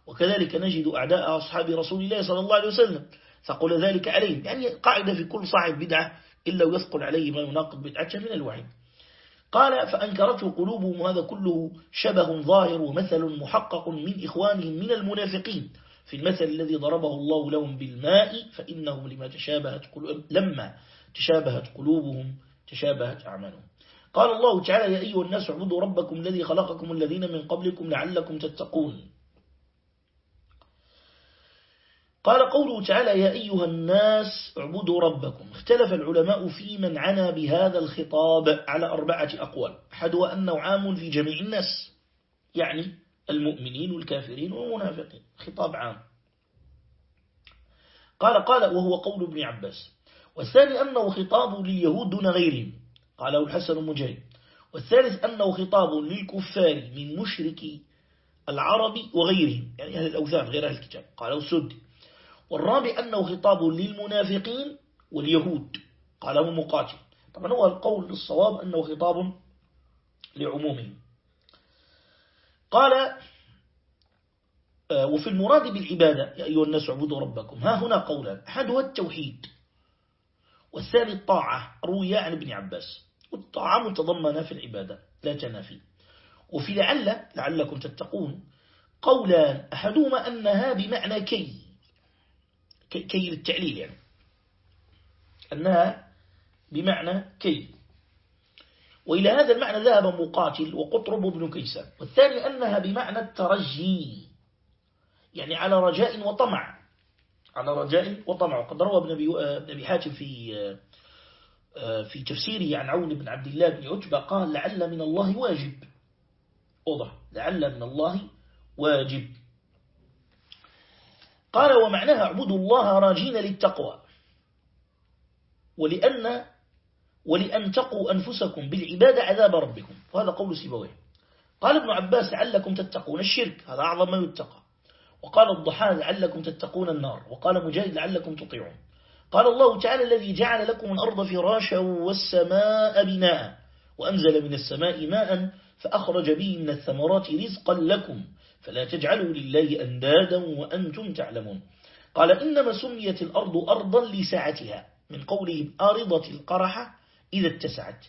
وكذلك نجد أعداء أصحاب رسول الله صلى الله عليه وسلم ثقل ذلك عليهم. يعني قاعدة في كل صاحب بدعة إلا ويثقل عليه ما يناقض بدعته من الوعي قال فأنكرته قلوبهم وهذا كله شبه ظاهر ومثل محقق من إخوانهم من المنافقين. في المثل الذي ضربه الله لهم بالماء فإنهم لما تشابهت لما تشابهت قلوبهم تشابهت أعمالهم. قال الله تعالى يا أيها الناس اعبدوا ربكم الذي خلقكم الذين من قبلكم لعلكم تتقون. قال قوله تعالى يا أيها الناس اعبدوا ربكم. اختلف العلماء في من عنا بهذا الخطاب على أربعة أقوال. أحدها أنه عام في جميع الناس يعني المؤمنين والكافرين والمنافقين. خطاب عام. قال قال وهو قول ابن عباس. والثاني أنه خطاب لليهود دون غيرهم. قاله الحسن مجاهد والثالث أنه خطاب للكفار من مشركي العرب وغيرهم. يعني أهل الأوثان غير أهل الكتاب. قاله السدي. والرابع أنه خطاب للمنافقين واليهود. قاله مقاتل طبعا هو القول للصواب أنه خطاب لعمومهم. قال آه، وفي المراد بالعبادة يا أيها الناس اعبدوا ربكم. ها هنا قولا. أحدها التوحيد. والثاني الطاعة روي عن ابن عباس. والطاعة متضمنة في العبادة لا تنافي. وفي لعل لعلكم تتقون قولان أحدهما أنها بمعنى كي كي للتعليل يعني. أنها بمعنى كي. وإلى هذا المعنى ذهب مقاتل وقطرب بن كيسان والثاني أنها بمعنى الترجي يعني على رجاء وطمع على رجاء وطمع وقد روى ابن أبي حاتم في في تفسيره عن عون بن عبد الله بن عتبة قال لعل من الله واجب. أوضح لعل من الله واجب. قال ومعناها اعبدوا الله راجين للتقوى ولأن ولأن تقوا أنفسكم بالعبادة عذاب ربكم. وهذا قول سيبويه. قال ابن عباس لعلكم تتقون الشرك. هذا أعظم ما يتقى وقال الضحى لعلكم تتقون النار. وقال مجاهد لعلكم تطيعون. قال الله تعالى الذي جعل لكم الأرض فراشا والسماء بناء وأنزل من السماء ماء فأخرج به من الثمرات رزقا لكم فلا تجعلوا لله أندادا وأنتم تعلمون. قال إنما سميت الأرض أرضا لسعتها من قوله أرضة القرحة إذا اتسعت.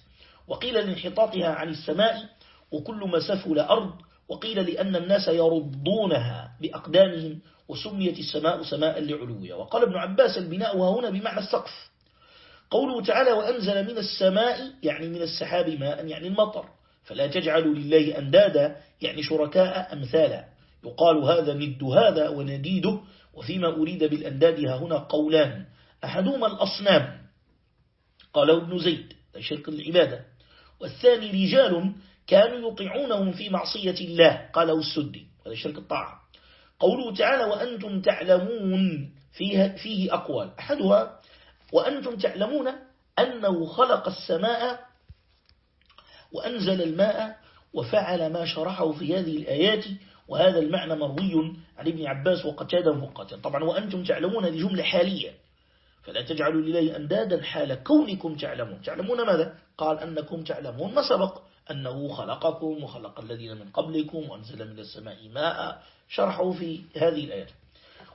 وقيل لانحطاطها عن السماء وكل ما سفل أرض. وقيل لأن الناس يرضونها بأقدامهم وسميت السماء سماء لعلوية. وقال ابن عباس البناء وهنا بمعنى السقف. قوله تعالى وأنزل من السماء يعني من السحاب ماء يعني المطر. فلا تجعلوا لله أندادا يعني شركاء أمثالا. يقال هذا ند هذا ونديده وفيما أريد بالأنداد هنا قولان. أحدهما الأصنام. قاله ابن زيد شرك العبادة والثاني رجال كانوا يطيعونهم في معصية الله قاله السدي هذا شرك الطاعة. قوله تعالى وأنتم تعلمون فيه, فيه أقوال. أحدها وأنتم تعلمون أنه خلق السماء وأنزل الماء وفعل ما شرحه في هذه الآيات وهذا المعنى مروي عن ابن عباس وقتاده وقتل طبعا وأنتم تعلمون هذه جملة حالية. فلا تجعلوا لله أندادا حال كونكم تعلمون. تعلمون ماذا؟ قال أنكم تعلمون ما سبق. أنه خلقكم وخلق الذين من قبلكم وأنزل من السماء ماء. شرحوا في هذه الآيات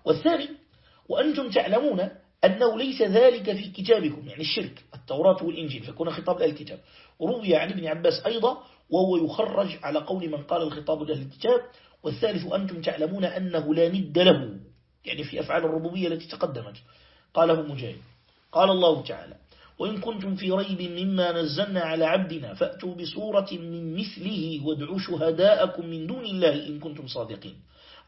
والثاني وأنتم تعلمون أنه ليس ذلك في كتابكم يعني الشرك التوراة والإنجيل فكون خطاب الكتاب. روي عن ابن عباس أيضا وهو يخرج على قول من قال الخطاب لأهل الكتاب. والثالث أنتم تعلمون أنه لا ند له يعني في أفعال الربوبية التي تقدمت. قاله مجاهد. قال الله تعالى وإن كنتم في ريب مما نزلنا على عبدنا فأتوا بصورة من مثله وادعوا شهداءكم من دون الله إن كنتم صادقين.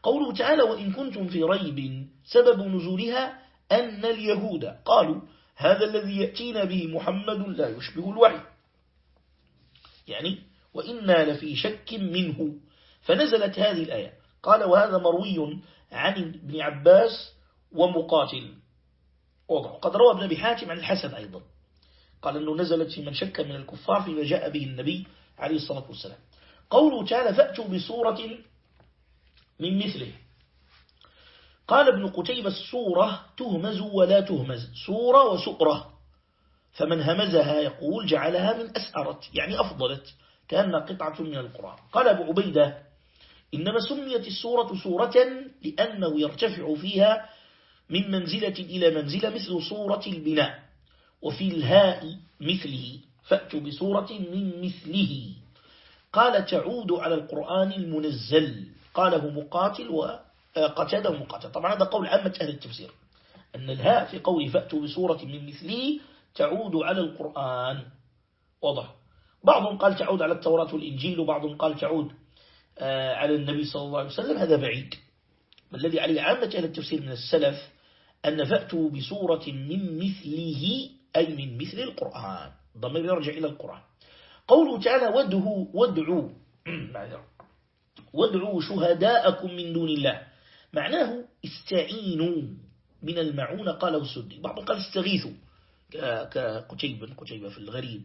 قوله تعالى وإن كنتم في ريب سبب نزولها أن اليهود قالوا هذا الذي يأتينا به محمد لا يشبه الوحي. يعني وإنا لفي شك منه. فنزلت هذه الآية. قال وهذا مروي عن ابن عباس ومقاتل. وضع. قد روى ابن أبي حاتم عن الحسن أيضا. قال أنه نزلت في من شك من الكفار فيما جاء به النبي عليه الصلاة والسلام. قوله تعالى فأتوا بصورة من مثله. قال ابن قتيبة السورة تهمز ولا تهمز. سورة وسؤرة فمن همزها يقول جعلها من أسأرت يعني أفضلت كأن قطعة من القرآن. قال أبو عبيدة إنما سميت السورة سورة لأنه يرتفع فيها من منزلة إلى منزلة مثل صورة البناء. وفي الهاء مثله فأتوا بصورة من مثله. قال تعود على القرآن المنزل. قاله مقاتل وقتاده مقاتل طبعا هذا قول عامة أهل التفسير. أن الهاء في قول فأتوا بصورة من مثله تعود على القرآن. واضح. بعضهم قال تعود على التوراة والإنجيل وبعضهم قال تعود آه، على النبي صلى الله عليه وسلم. هذا بعيد. الذي عليه عامة أهل التفسير من السلف أن فأتوا بصورة من مثله أي من مثل القرآن. ضمير يرجع إلى القرآن. قوله تعالى ودعوا ودعوا. [CLEARS THROAT] وادعوا شهداءكم من دون الله. معناه استعينوا من المعونة قاله السدي بعض قال استغيثوا كقتيبة قتيبة في الغريب.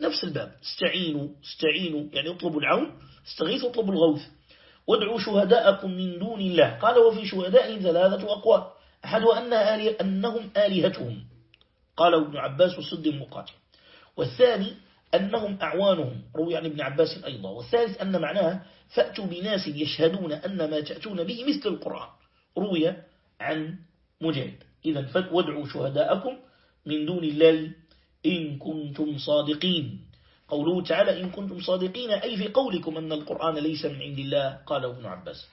نفس الباب. استعينوا استعينوا يعني اطلبوا العون استغيثوا اطلبوا الغوث. وادعوا شهداءكم من دون الله. قال وفي شهدائهم ثلاثة أقوال. أحدها أن أنهم آلهتهم؟ قال ابن عباس والصد المقاتل والثاني أنهم أعوانهم روي عن ابن عباس أيضا. والثالث أن معناه فأتوا بناس يشهدون أن ما تأتون به مثل القرآن. روي عن مجاهد. إذا وادعوا شهداءكم من دون الله إن كنتم صادقين. قوله تعالى إن كنتم صادقين أي في قولكم أن القرآن ليس من عند الله قال ابن عباس.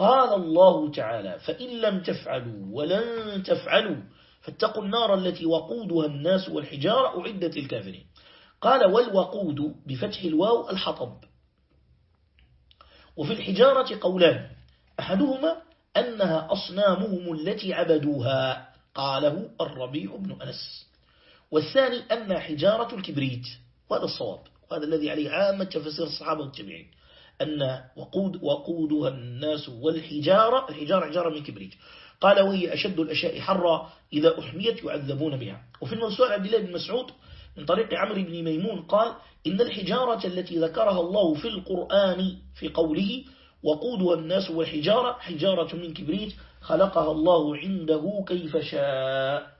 قال الله تعالى فإن لم تفعلوا ولن تفعلوا فاتقوا النار التي وقودها الناس والحجارة أعدت للكافرين. قال والوقود بفتح الواو الحطب. وفي الحجارة قولان أحدهما أنها أصنامهم التي عبدوها. قاله الربيع بن أنس. والثاني أن حجارة الكبريت. وهذا الصواب. وهذا الذي عليه عامة تفسير الصحابة والتابعين أن وقود وقودها الناس والحجارة الحجارة حجارة من كبريت. قال وهي أشد الأشياء حرا إذا أحميت يعذبون بها. وفي المنسوع عبد الله بن مسعود من طريق عمرو بن ميمون قال إن الحجارة التي ذكرها الله في القرآن في قوله وقودها الناس والحجارة حجارة من كبريت خلقها الله عنده كيف شاء.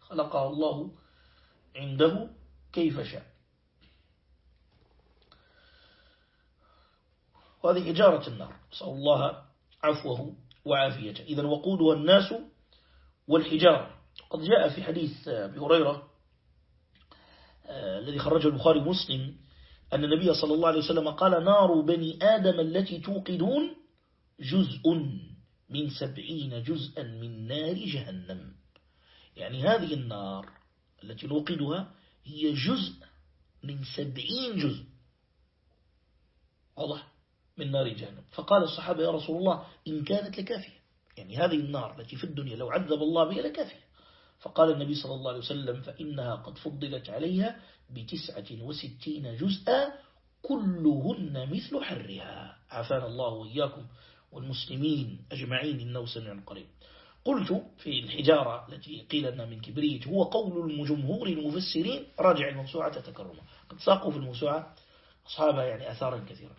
خلقها الله عنده كيف شاء. وهذه حجارة النار. نسأل الله عفوه وعافيته. إذا وقودها الناس والحجارة. قد جاء في حديث أبي هريرة آه، الذي خرجه البخاري مسلم أن النبي صلى الله عليه وسلم قال نار بني آدم التي توقدون جزء من سبعين جزءا من نار جهنم. يعني هذه النار التي نوقدها هي جزء من سبعين جزء. واضح؟ من نار جهنم. فقال الصحابة يا رسول الله إن كانت لكافية. يعني هذه النار التي في الدنيا لو عذب الله بها لكافية. فقال النبي صلى الله عليه وسلم فإنها قد فضلت عليها بتسعة وستين جزءا كلهن مثل حرها. عافانا الله وإياكم والمسلمين أجمعين إنه سمع قريب. قلت في الحجارة التي قيل أنها من كبريت هو قول الجمهور المفسرين. راجع الموسوعة تكرما قد ساقوا في الموسوعة أصحابها يعني أثارا كثيرا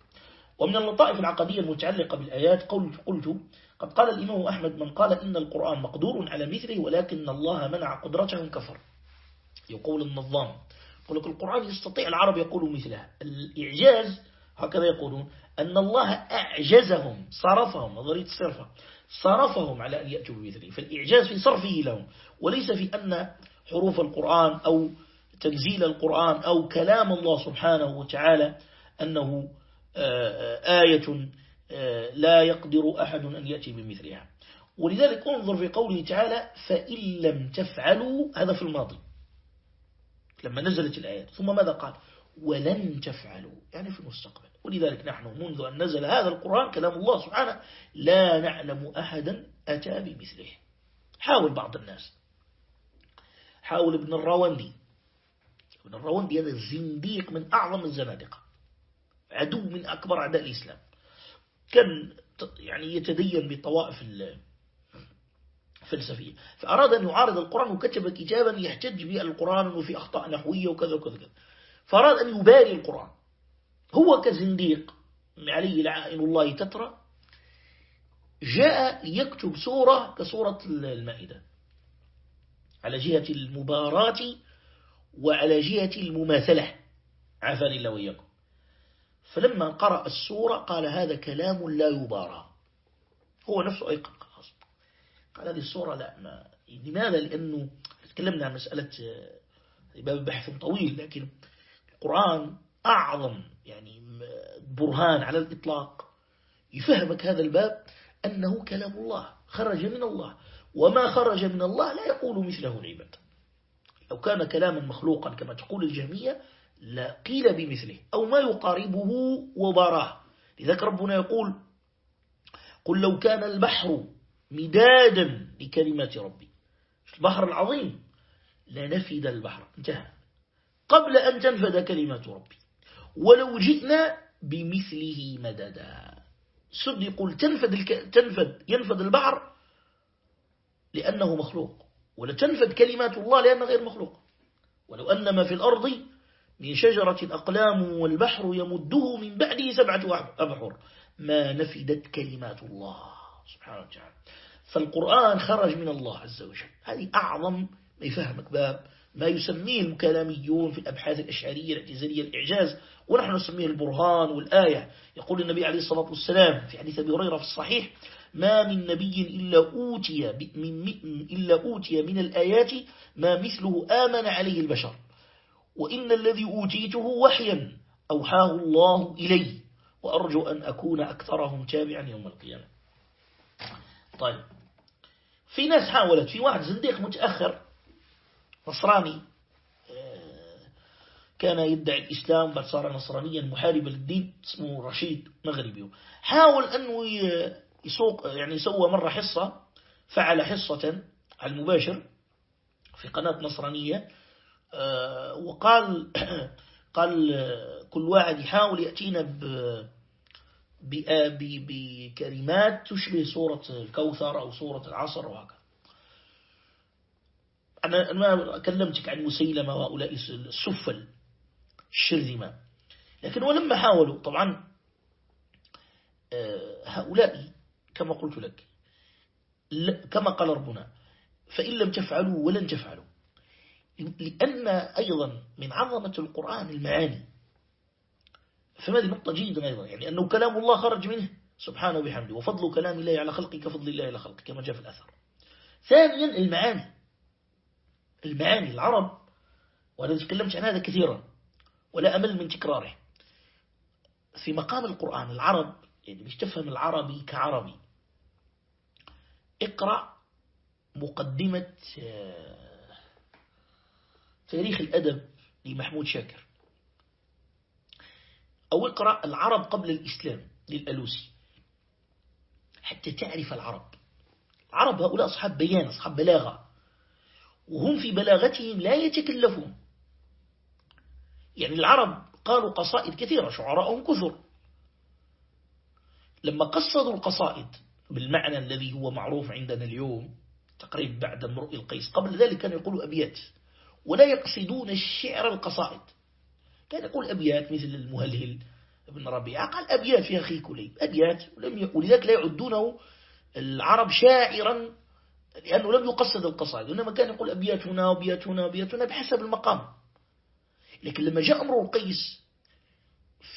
ومن اللطائف العقدية المتعلقة بالآيات قلت, قلت قد قال الإمام أحمد من قال إن القرآن مقدور على مثله ولكن الله منع قدرته كفر. يقول النظام يقول لك القرآن يستطيع العرب يقولوا مثلها. الإعجاز هكذا يقولون أن الله أعجزهم صرفهم نظرية الصرفة صرفهم على أن يأتوا بمثله. فالإعجاز في صرفه لهم وليس في أن حروف القرآن أو تنزيل القرآن أو كلام الله سبحانه وتعالى أنه آية آه، لا يقدر أحد أن يأتي بمثلها. ولذلك انظر في قوله تعالى فإن لم تفعلوا هذا في الماضي. لما نزلت الآيات ثم ماذا قال؟ ولن تفعلوا. يعني في المستقبل. ولذلك نحن منذ أن نزل هذا القرآن كلام الله سبحانه لا نعلم أحدا أتى بمثله. حاول بعض الناس. حاول ابن الراوندي. ابن الراوندي هذا الزنديق من أعظم الزنادقة. عدو من أكبر أعداء الإسلام. كان يعني يتدين بطوائف الفلسفية فأراد أن يعارض القرآن وكتب كتابا يحتج به القرآن أنه في أخطاء نحوية وكذا وكذا كذا فأراد أن يباري القرآن. هو كزنديق عليه لعائن الله تترى جاء ليكتب سورة كسورة المائدة. على جهة المباراة وعلى جهة المماثلة. عافاني الله وإياكم. فلما قرأ السورة قال هذا كلام لا يبارى. هو نفسه أيقن خلاص. قال هذه السورة لا ما لماذا؟ لأنه تكلمنا عن مسألة باب بحث طويل لكن القرآن أعظم يعني برهان على الإطلاق. يفهمك هذا الباب أنه كلام الله خرج من الله. وما خرج من الله لا يقول مثله العباد لو كان كلاما مخلوقا كما تقول الجهمية لا قيل بمثله أو ما يقاربه وبراه. لذلك ربنا يقول قل لو كان البحر مدادا لكلمات ربي. البحر العظيم؟ لنفد البحر. انتهى. قبل أن تنفد كلمات ربي. ولو جئنا بمثله مددا. سد يقول تنفد, الك... تنفد ينفد البحر لأنه مخلوق. ولا تنفد كلمات الله لأنه غير مخلوق. ولو أن ما في الأرض من شجرة أقلام والبحر يمده من بعده سبعة أبحر. ما نفدت كلمات الله سبحانه وتعالى. فالقرآن خرج من الله عز وجل. هذه أعظم ما يفهمك باب ما يسميه الكلاميون في الأبحاث الأشعرية الاعتزالية الإعجاز ونحن نسميه البرهان والآية. يقول النبي عليه الصلاة والسلام في حديث أبي هريرة في الصحيح ما من نبي إلا أوتي من إلا أوتي من الآيات ما مثله آمن عليه البشر. وإن الذي أوتيته وحيا أوحاه الله إلي وأرجو أن أكون أكثرهم تابعا يوم القيامة. طيب في ناس حاولت في واحد زنديق متأخر نصراني آه، كان يدعي الإسلام بعد صار نصرانيا محاربا للدين اسمه رشيد مغربي. حاول أنه يسوق يعني يسوى مرة حصة فعل حصة على المباشر في قناة نصرانية وقال [COUGHS] قال كل واحد يحاول يأتينا بكلمات تشبه سورة الكوثر أو سورة العصر وهكذا. أنا ما كلمتك عن مسيلمة وهؤلاء السفل الشرذمة. لكن ولما حاولوا طبعا آه، هؤلاء كما قلت لك كما قال ربنا فإن لم تفعلوا ولن تفعلوا. لأن أيضا من عظمة القرآن المعاني. فهذه نقطة جيدة أيضا يعني أنه كلام الله خرج منه. سبحانه وبحمده. وفضل كلام الله على خلقه كفضل الله على خلقه كما جاء في الأثر. ثانيا المعاني. المعاني العرب وأنا تكلمت عن هذا كثيرا ولا أمل من تكراره. في مقام القرآن العرب يعني مش تفهم العربي كعربي. اقرأ مقدمة آه، تاريخ الأدب لمحمود شاكر. أو اقرأ العرب قبل الإسلام للألوسي. حتى تعرف العرب. العرب هؤلاء أصحاب بيان أصحاب بلاغة. وهم في بلاغتهم لا يتكلفون. يعني العرب قالوا قصائد كثيرة شعراءهم كثر. لما قصدوا القصائد بالمعنى الذي هو معروف عندنا اليوم تقريبا بعد امرؤ القيس قبل ذلك كانوا يقولوا أبيات. ولا يقصدون الشعر القصائد. كان يقول أبيات مثل المهلهل ابن ربيعة قال أبيات فيها أخي كليب أبيات ولذلك لا يعدونه العرب شاعرا لأنه لم يقصد القصائد إنما كان يقول أبيات هنا وأبيات هنا وأبيات هنا بحسب المقام. لكن لما جاء أمر القيس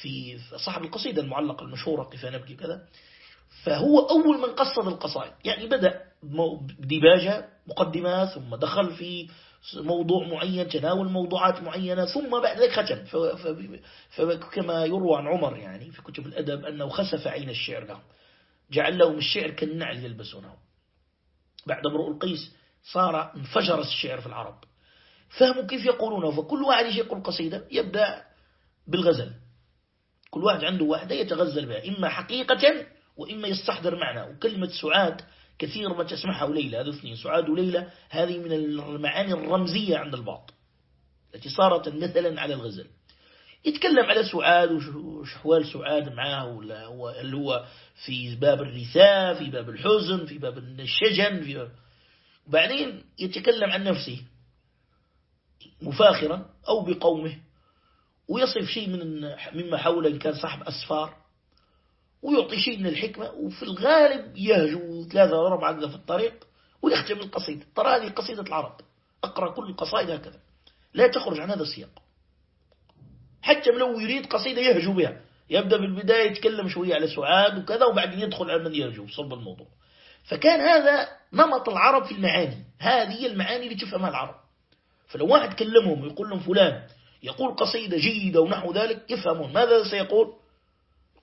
في صاحب القصيدة المعلقة المشهورة قفا نبكي كذا فهو أول من قصد القصائد. يعني بدأ بدباجة مقدمة ثم دخل في موضوع معين تناول موضوعات معينة ثم بعد ذلك ختم. فكما يروى عن عمر يعني في كتب الأدب أنه خسف عين الشعر لهم. جعل لهم الشعر كالنعل يلبسونه. بعد امرؤ القيس صار انفجر الشعر في العرب. فهموا كيف يقولونه؟ فكل واحد يقول قصيدة يبدأ بالغزل. كل واحد عنده واحدة يتغزل بها إما حقيقة وإما يستحضر معنى. وكلمة سعاد كثير ما تسمعها وليلة هذا اثنين. سعاد وليلة هذه من المعاني الرمزية عند البعض التي صارت مثلا على الغزل. يتكلم على سعاد وشحوال سعاد معاه اللي هو في باب الرثاء في باب الحزن في باب الشجن في باب وبعدين يتكلم عن نفسه مفاخرا أو بقومه ويصف شيء من مما حوله إن كان صاحب أسفار. ويعطي شيء من الحكمة وفي الغالب يهجو ثلاثة أربعة في الطريق ويختم القصيدة. ترى هذه قصيدة العرب. أقرأ كل القصائد هكذا. لا تخرج عن هذا السياق. حتى لو يريد قصيدة يهجو بها. يبدأ بالبداية يتكلم شوية على سعاد وكذا وبعدين يدخل على من يهجو. صلب الموضوع. فكان هذا نمط العرب في المعاني. هذه المعاني اللي تفهمها العرب. فلو واحد كلمهم ويقول لهم فلان يقول قصيدة جيدة ونحو ذلك يفهمون. ماذا سيقول؟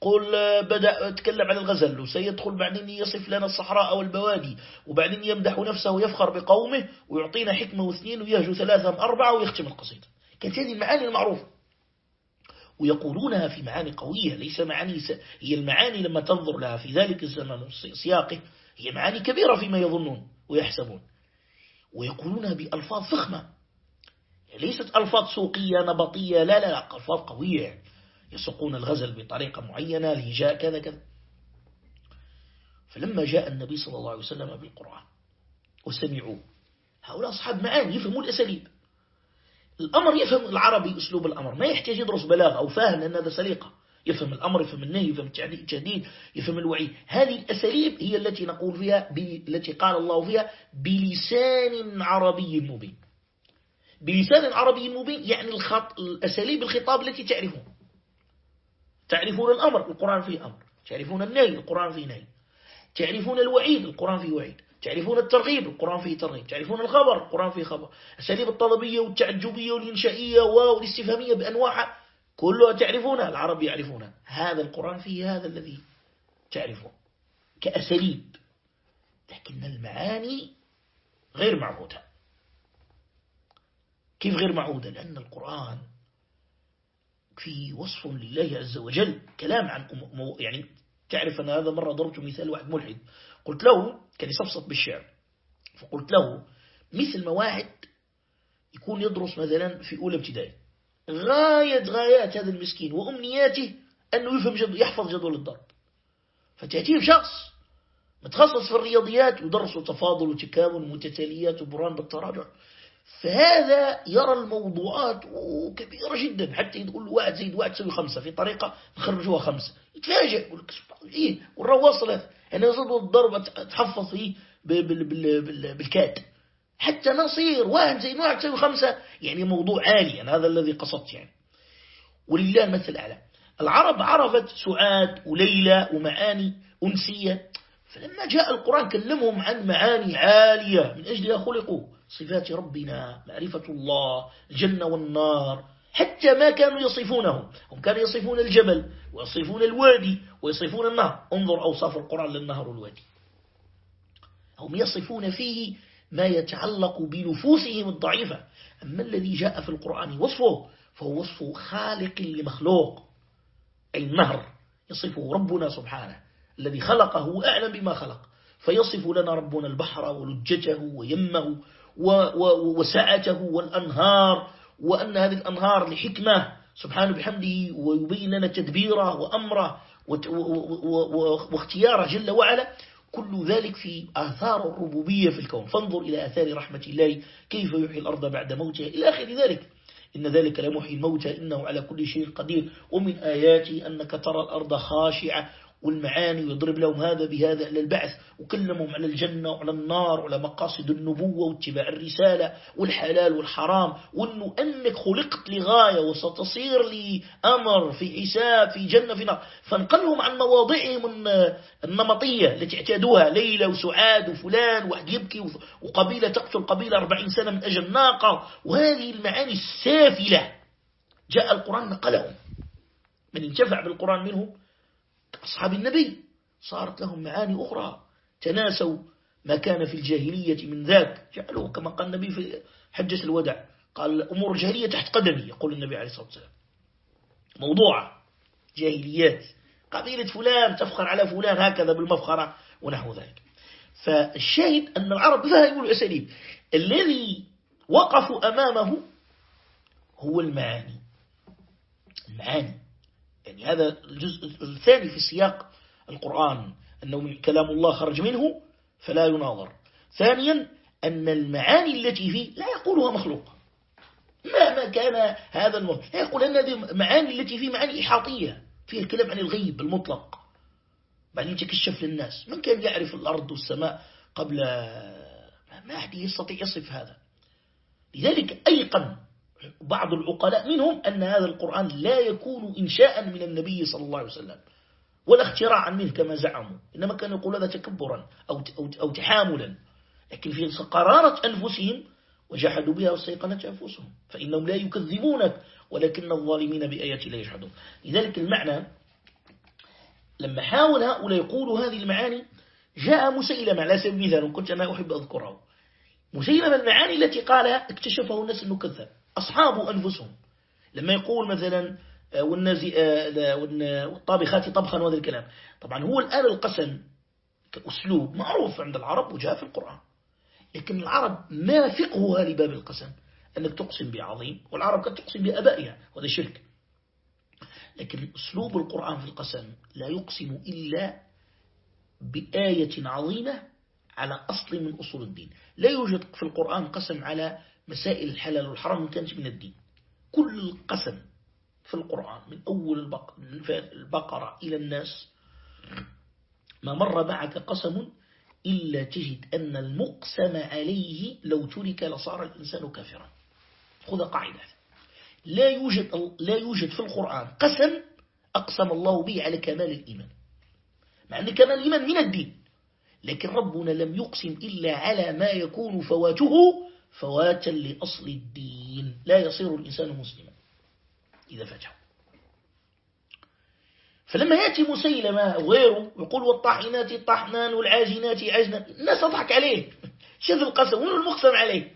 قل بدأ تكلم عن الغزل وسيدخل بعدين يصف لنا الصحراء والبوادي وبعدين يمدح نفسه ويفخر بقومه ويعطينا حكمة واثنين ويهجو ثلاثة أربعة ويختم القصيدة. كانت هذه المعاني المعروفة. ويقولونها في معاني قوية ليس معاني س... هي المعاني لما تنظر لها في ذلك الزمن سياقه هي معاني كبيرة فيما يظنون ويحسبون. ويقولونها بألفاظ فخمة. ليست ألفاظ سوقية نبطية لا لا لا ألفاظ قوية. يسوقون الغزل بطريقة معينة لهجاء كذا كذا. فلما جاء النبي صلى الله عليه وسلم بالقرآن وسمعوه هؤلاء أصحاب معاني يفهموا الأساليب. الأمر يفهم العربي أسلوب الأمر ما يحتاج يدرس بلاغ أو فاهم لأن هذا سليقة. يفهم الأمر يفهم النهي يفهم التجديد يفهم الوعي. هذه الأساليب هي التي نقول فيها التي قال الله فيها بلسان عربي مبين. بلسان عربي مبين يعني الخط الأساليب الخطاب التي تعرفون تعرفون الأمر القرآن فيه أمر. تعرفون النهي القرآن فيه نهي. تعرفون الوعيد القرآن فيه وعيد. تعرفون الترغيب القرآن فيه ترغيب. تعرفون الخبر القرآن فيه خبر. الأساليب الطلبية والتعجبية والإنشائية والاستفهامية بأنواعها كلها تعرفونها العرب يعرفونها. هذا القرآن فيه هذا الذي تعرفه كأساليب. لكن المعاني غير معهودة. كيف غير معهودة؟ لأن القرآن في وصف لله عز وجل. كلام عن يعني تعرف أن هذا مرة ضربت مثال واحد ملحد. قلت له كان يصفصف بالشعر. فقلت له مثل ما واحد يكون يدرس مثلا في أولى ابتدائي. غاية غايات هذا المسكين وأمنياته أنه يفهم جد يحفظ جدول الضرب. فتأتيه شخص متخصص في الرياضيات ويدرس تفاضل وتكامل ومتتاليات وبران بالتراجع. فهذا يرى الموضوعات كبيرة جدا. حتى يقول له واحد زيد واحد تسوي خمسة في طريقة نخرجوها خمسة. يتفاجئ يقول لك إيه والرواصلة أنا يصدوا الضربة تحفظ فيه بالكاد. حتى نصير واحد زيد واحد تسوي خمسة يعني موضوع عالي أنا هذا الذي قصدت يعني. ولله المثل الأعلى. العرب عرفت سعاد وليلى ومعاني أنسية. فلما جاء القرآن كلمهم عن معاني عالية من أجلها خلقوا صفات ربنا معرفة الله الجنة والنار حتى ما كانوا يصفونه هم كانوا يصفون الجبل ويصفون الوادي ويصفون النهر. انظر أوصاف القرآن للنهر والوادي. هم يصفون فيه ما يتعلق بنفوسهم الضعيفة. أما الذي جاء في القرآن وصفه فهو وصف خالق لمخلوق أي النهر يصفه ربنا سبحانه. الذي خلقه أعلم بما خلق. فيصف لنا ربنا البحر ولجته ويمه وسعته والأنهار وأن هذه الأنهار لحكمة. سبحانه بحمده ويبين لنا تدبيره وأمره واختياره جل وعلا. كل ذلك في آثار الربوبية في الكون. فانظر إلى آثار رحمة الله كيف يحيي الأرض بعد موتها. إلى آخر ذلك. إن ذلك لمحيي الموتى إنه على كل شيء قدير. ومن آياته أنك ترى الأرض خاشعة والمعاني ويضرب لهم هذا بهذا إلى البعث وكلمهم على الجنة وعلى النار وعلى مقاصد النبوة واتباع الرسالة والحلال والحرام وأنه أنك خلقت لغاية وستصير لأمر في حساب في جنة في نار. فانقلهم عن مواضعهم النمطية التي اعتادوها ليلى وسعاد وفلان واحد يبكي وقبيلة تقتل قبيلة أربعين سنة من أجل ناقة. وهذه المعاني السافلة. جاء القرآن نقلهم. من انتفع بالقرآن منهم أصحاب النبي صارت لهم معاني أخرى. تناسوا ما كان في الجاهلية من ذاك. جعلوه كما قال النبي في حجة الوداع. قال أمور الجاهلية تحت قدمي يقول النبي عليه الصلاة والسلام. موضوعة جاهليات. قبيلة فلان تفخر على فلان هكذا بالمفخرة ونحو ذلك. فالشاهد أن العرب فهموا الأساليب الذي وقفوا أمامه هو المعاني. المعاني. يعني هذا الجزء الثاني في سياق القرآن أنه من كلام الله خرج منه فلا يناظر. ثانيا أن المعاني التي فيه لا يقولها مخلوق. مهما كان هذا المخلوق. يقول أن هذه المعاني التي فيه معاني إحاطية. فيها الكلام عن الغيب المطلق. بعدين تكشف للناس. من كان يعرف الأرض والسماء قبل؟ ما أحد يستطيع يصف هذا. لذلك أيقن بعض العقلاء منهم أن هذا القرآن لا يكون إنشاء من النبي صلى الله عليه وسلم ولا اختراعا منه كما زعموا إنما كانوا يقول هذا تكبرا أو, أو, تحاملا. لكن في قرارة أنفسهم وجحدوا بها واستيقنت أنفسهم فإنهم لا يكذبونك ولكن الظالمين بآيات لا يجحدون. لذلك المعنى لما حاول هؤلاء يقولوا هذه المعاني جاء مسيلمة على سبيل المثال وكنت أنا أحب أذكره. مسيلمة المعاني التي قالها اكتشفه الناس أنه أصحاب أنفسهم. لما يقول مثلا آه، آه، والطابخات طبخا وهذا الكلام. طبعا هو الآن القسم كأسلوب معروف عند العرب وجاء في القرآن. لكن العرب ما فقهها لباب القسم. أنك تقسم بعظيم والعرب قد تقسم بأبائها وهذا شرك. لكن أسلوب القرآن في القسم لا يقسم إلا بآية عظيمة على أصل من أصول الدين. لا يوجد في القرآن قسم على مسائل الحلال والحرام كانت من الدين. كل القسم في القرآن من أول البقرة إلى الناس ما مر معك قسم إلا تجد أن المقسم عليه لو ترك لصار الإنسان كافرا. خذ قاعدة. لا يوجد, لا يوجد في القرآن قسم أقسم الله به على كمال الإيمان. مع أن كمال الإيمان من الدين لكن ربنا لم يقسم إلا على ما يكون فواته فواتا لأصل الدين. لا يصير الإنسان مسلما إذا فاته فلما يأتي مسيلمة وغيره يقول والطاحنات طحنان والعاجنات عجنا الناس تضحك عليه. شوف القسم وين المقسم عليه؟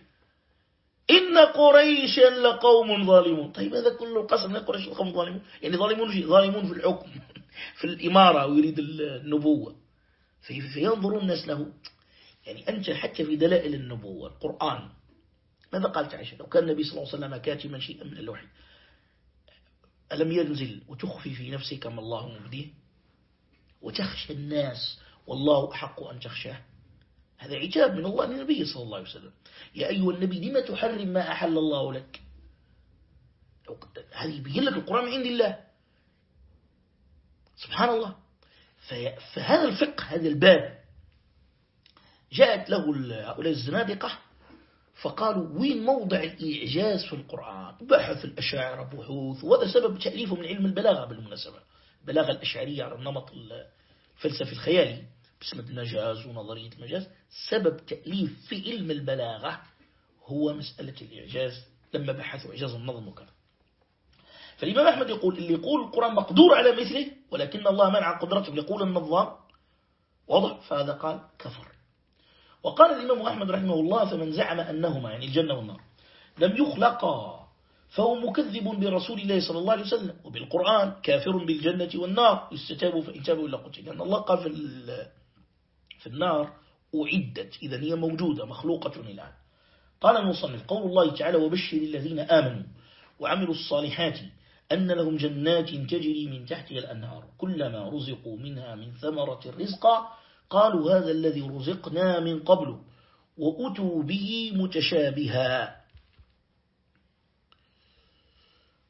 إن قريشا لقوم ظالمون. طيب هذا كله القسم لا قريش لقوم ظالمون. يعني ظالمون في ظالمون في الحكم [LAUGHS] في الإمارة ويريد النبوة. فينظر الناس له. يعني أنت حتى في دلائل النبوة القرآن. ماذا قالت عائشة؟ لو كان النبي صلى الله عليه وسلم كاتما شيئا من اللوح ألم ينزل وتخفي في نفسك ما الله مبديه؟ وتخشى الناس والله أحق أن تخشاه. هذا عتاب من الله للنبي صلى الله عليه وسلم. يا أيها النبي لما تحرم ما أحل الله لك؟ هذه يبين لك القرآن عند الله. سبحان الله. فهذا الفقه هذا الباب جاءت له هؤلاء الزنادقة فقالوا وين موضع الإعجاز في القرآن؟ بحث الأشاعرة بحوث وهذا سبب تأليفه من علم البلاغة بالمناسبة. البلاغة الأشعرية على النمط الفلسفي الخيالي باسم المجاز ونظرية المجاز سبب تأليف في علم البلاغة هو مسألة الإعجاز لما بحثوا إعجاز النظم وكذا. فالإمام أحمد يقول اللي يقول القرآن مقدور على مثله ولكن الله منع قدرته يقول النظام واضح فهذا قال كفر. وقال الإمام أحمد رحمه الله فمن زعم أنهما يعني الجنة والنار. لم يخلقا فهو مكذب برسول الله صلى الله عليه وسلم وبالقرآن كافر بالجنة والنار يستتابوا فإن تابوا إلا قتل لأن الله قال في, في النار أعدت إذا هي موجودة مخلوقة الآن قال المصنف قول الله تعالى وبشر الذين آمنوا وعملوا الصالحات أن لهم جنات تجري من تحتها الأنهار كلما رزقوا منها من ثمرة الرزق قالوا هذا الذي رزقنا من قبل وأتوا به متشابها.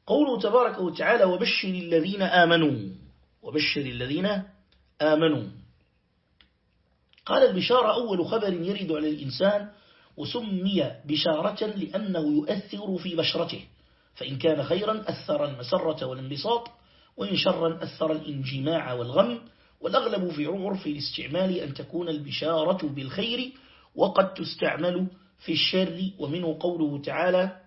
قوله تبارك وتعالى وبشر الذين آمنوا وبشر الذين آمنوا. قال البشارة أول خبر يرد على الإنسان وسمي بشارة لأنه يؤثر في بشرته فإن كان خيرا أثر المسرة والانبساط وإن شرا أثر الانجماع والغم والأغلب في عرف الاستعمال أن تكون البشارة بالخير وقد تستعمل في الشر ومنه قوله تعالى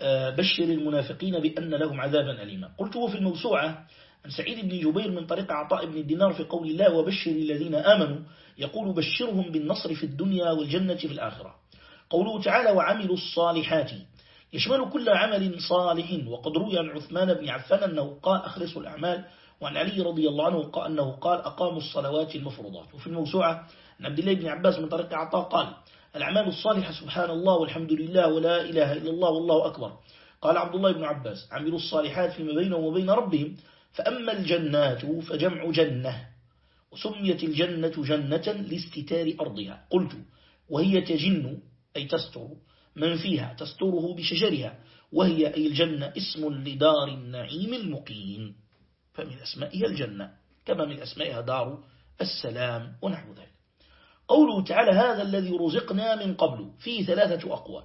آه، بشر المنافقين بأن لهم عذابا أليما. قلت في الموسوعة عن سعيد بن جبير من طريق عطاء بن الدينار في قول الله وبشر الذين آمنوا يقول بشرهم بالنصر في الدنيا والجنة في الآخرة. قوله تعالى وعملوا الصالحات يشمل كل عمل صالح وقد روي عن عثمان بن عفان أنه قال أخلصوا الأعمال وعن علي رضي الله عنه أنه قال أقاموا الصلوات المفروضات. وفي الموسوعة عن عبد الله بن عباس من طريق عطاء قال الأعمال الصالحة سبحان الله والحمد لله ولا إله إلا الله والله أكبر. قال عبد الله بن عباس عملوا الصالحات فيما بينهم وبين ربهم فأما الجنات فجمع جنة وسميت الجنة جنة لاستتار أرضها. قلت وهي تجن أي تستر من فيها تستره بشجرها وهي أي الجنة اسم لدار النعيم المقيم. فمن أسمائها الجنة كما من أسمائها دار السلام ونحو ذلك. قوله تعالى هذا الذي رزقنا من قبل فيه ثلاثة أقوال.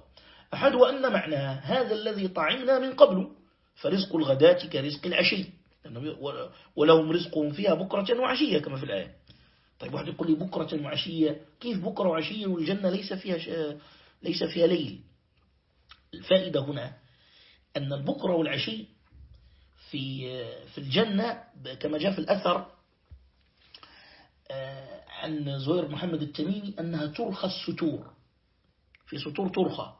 أحد وأن معناها هذا الذي طعمنا من قبل فرزق الغداة كرزق العشي. ولهم رزقهم فيها بكرة وعشية كما في الآية. طيب واحد يقول لي بكرة وعشية كيف بكرة وعشية والجنة ليس فيها ش... ليس فيها ليل؟ الفائدة هنا أن البكرة والعشي في في الجنة كما جاء في الأثر آه، عن زهير محمد التميمي أنها ترخى الستور في سطور ترخى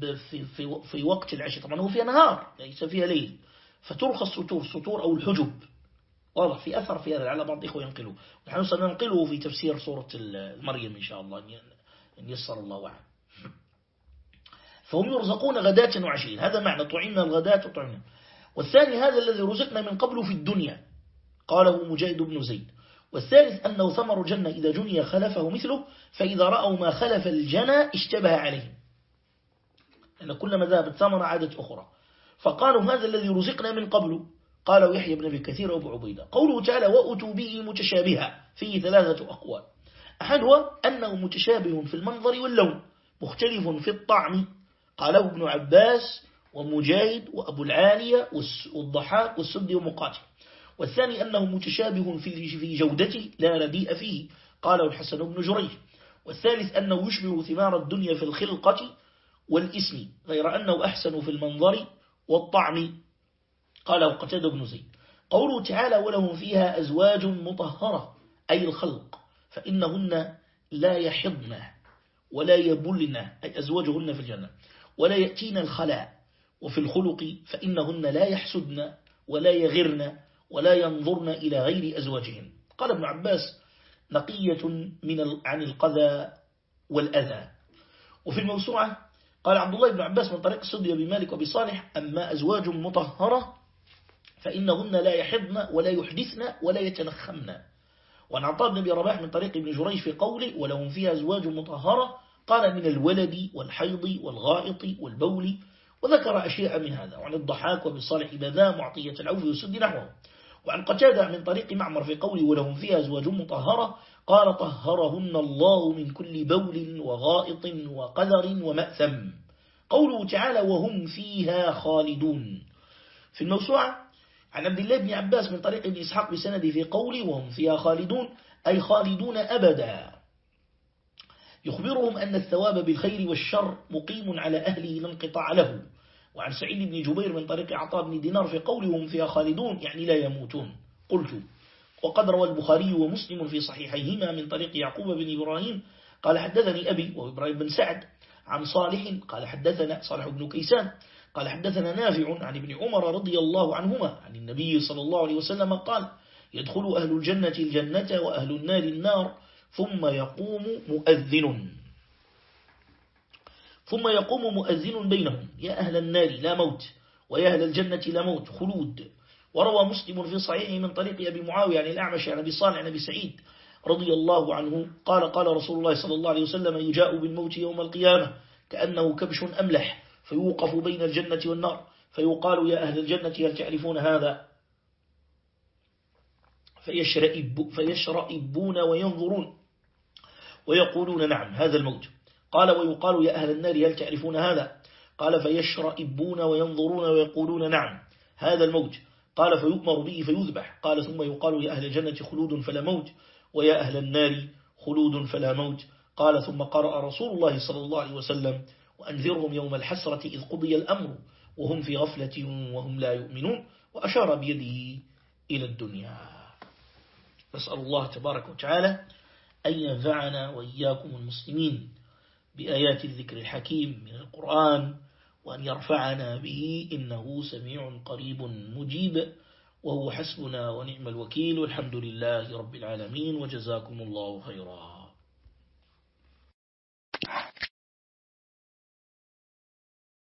في, في, في وقت العشي طبعا هو فيها نهار ليس فيها ليل. فترخى السطور السطور أو الحجب. واضح في أثر في هذا على بعض الإخوة ينقلوا نحن سننقله في تفسير سورة المريم إن شاء الله إن يسر الله وعلا فهم يرزقون غداة وعشيين هذا معنى طعمنا الغداة وطعمنا. والثاني هذا الذي رزقنا من قبل في الدنيا. قاله مجاهد بن زيد. والثالث أنه ثمر الجنة إذا جني خلفه مثله فإذا رأوا ما خلف الجنة اشتبه عليهم. لأن كلما ذهبت ثمر عادت أخرى. فقالوا هذا الذي رزقنا من قبل. قالوا يحيى بن أبي كثير وأبو عبيدة. قوله تعالى وأتوا به متشابها. فيه ثلاثة أقوال. أحدها أنه متشابه في المنظر واللون مختلف في الطعم. قاله ابن عباس ومجاهد وأبو العالية والضحاك والسد ومقاتل. والثاني أنه متشابه في جودته لا رديء فيه قاله الحسن بن جريج. والثالث أنه يشبه ثمار الدنيا في الخلقة والإسم غير أنه أحسن في المنظر والطعم قاله قتاد بن زيد. قوله تعالى ولهم فيها أزواج مطهرة أي الخلق فإنهن لا يحضن ولا يبلن أي أزواجهن في الجنة ولا يأتين الخلاء. وفي الخلق فإنهن لا يحسدن ولا يغرن ولا ينظرن إلى غير أزواجهن قال ابن عباس نقية من عن القذى والأذى. وفي الموسوعة قال عبد الله بن عباس من طريق السدي بمالك وبصالح أما أزواج مطهرة فإنهن لا يحضن ولا يحدثن ولا يتنخمن. وعن عطاء بن رباح من طريق ابن جريج في قوله ولهم فيها أزواج مطهرة قال من الولد والحيض والغائط والبول وذكر أشياء من هذا وعن الضحاك وبالصالح بذا معطية العوف يسد نحوه. وعن قتادة من طريق معمر في قوله ولهم فيها أزواج مطهرة قال طهرهن الله من كل بول وغائط وقذر ومأثم. قوله تعالى وهم فيها خالدون. في الموسوعة عن عبد الله بن عباس من طريق ابن إسحاق بسنده في قوله وهم فيها خالدون أي خالدون أبدا. يخبرهم أن الثواب بالخير والشر مقيم على أهله لا انقطاع له. وعن سعيد بن جبير من طريق عطاء بن دينار في قولهم فيها خالدون يعني لا يموتون. قلت وقد روى البخاري ومسلم في صحيحيهما من طريق يعقوب بن إبراهيم قال حدثني أبي وإبراهيم بن سعد عن صالح قال حدثنا صالح بن كيسان قال حدثنا نافع عن ابن عمر رضي الله عنهما عن النبي صلى الله عليه وسلم قال يدخل أهل الجنة الجنة وأهل النار النار ثم يقوم مؤذن. ثم يقوم مؤذن بينهم. يا أهل النار لا موت. ويا أهل الجنة لا موت. خلود. وروى مسلم في صحيحه من طريق أبي معاوية عن الأعمش عن أبي صالح عن أبي سعيد رضي الله عنه قال قال رسول الله صلى الله عليه وسلم يجاء بالموت يوم القيامة كأنه كبش أملح فيوقف بين الجنة والنار. فيقال يا أهل الجنة هل تعرفون هذا؟ فيشرئب فيشرئبون وينظرون. ويقولون نعم هذا الموت. قال ويقال يا أهل النار هل تعرفون هذا؟ قال فيشرئبون وينظرون ويقولون نعم هذا الموت قال فيؤمر به فيذبح. قال ثم يقال يا أهل الجنة خلود فلا موت ويا أهل النار خلود فلا موت قال ثم قرأ رسول الله صلى الله عليه وسلم وأنذرهم يوم الحسرة إذ قضي الأمر وهم في غفلة وهم لا يؤمنون وأشار بيده إلى الدنيا. نسأل الله تبارك وتعالى أن ينفعنا وإياكم المسلمين. بآيات الذكر الحكيم من القرآن وأن يرفعنا به إنه سميع قريب مجيب وهو حسبنا ونعم الوكيل والحمد لله رب العالمين وجزاكم الله خيرا.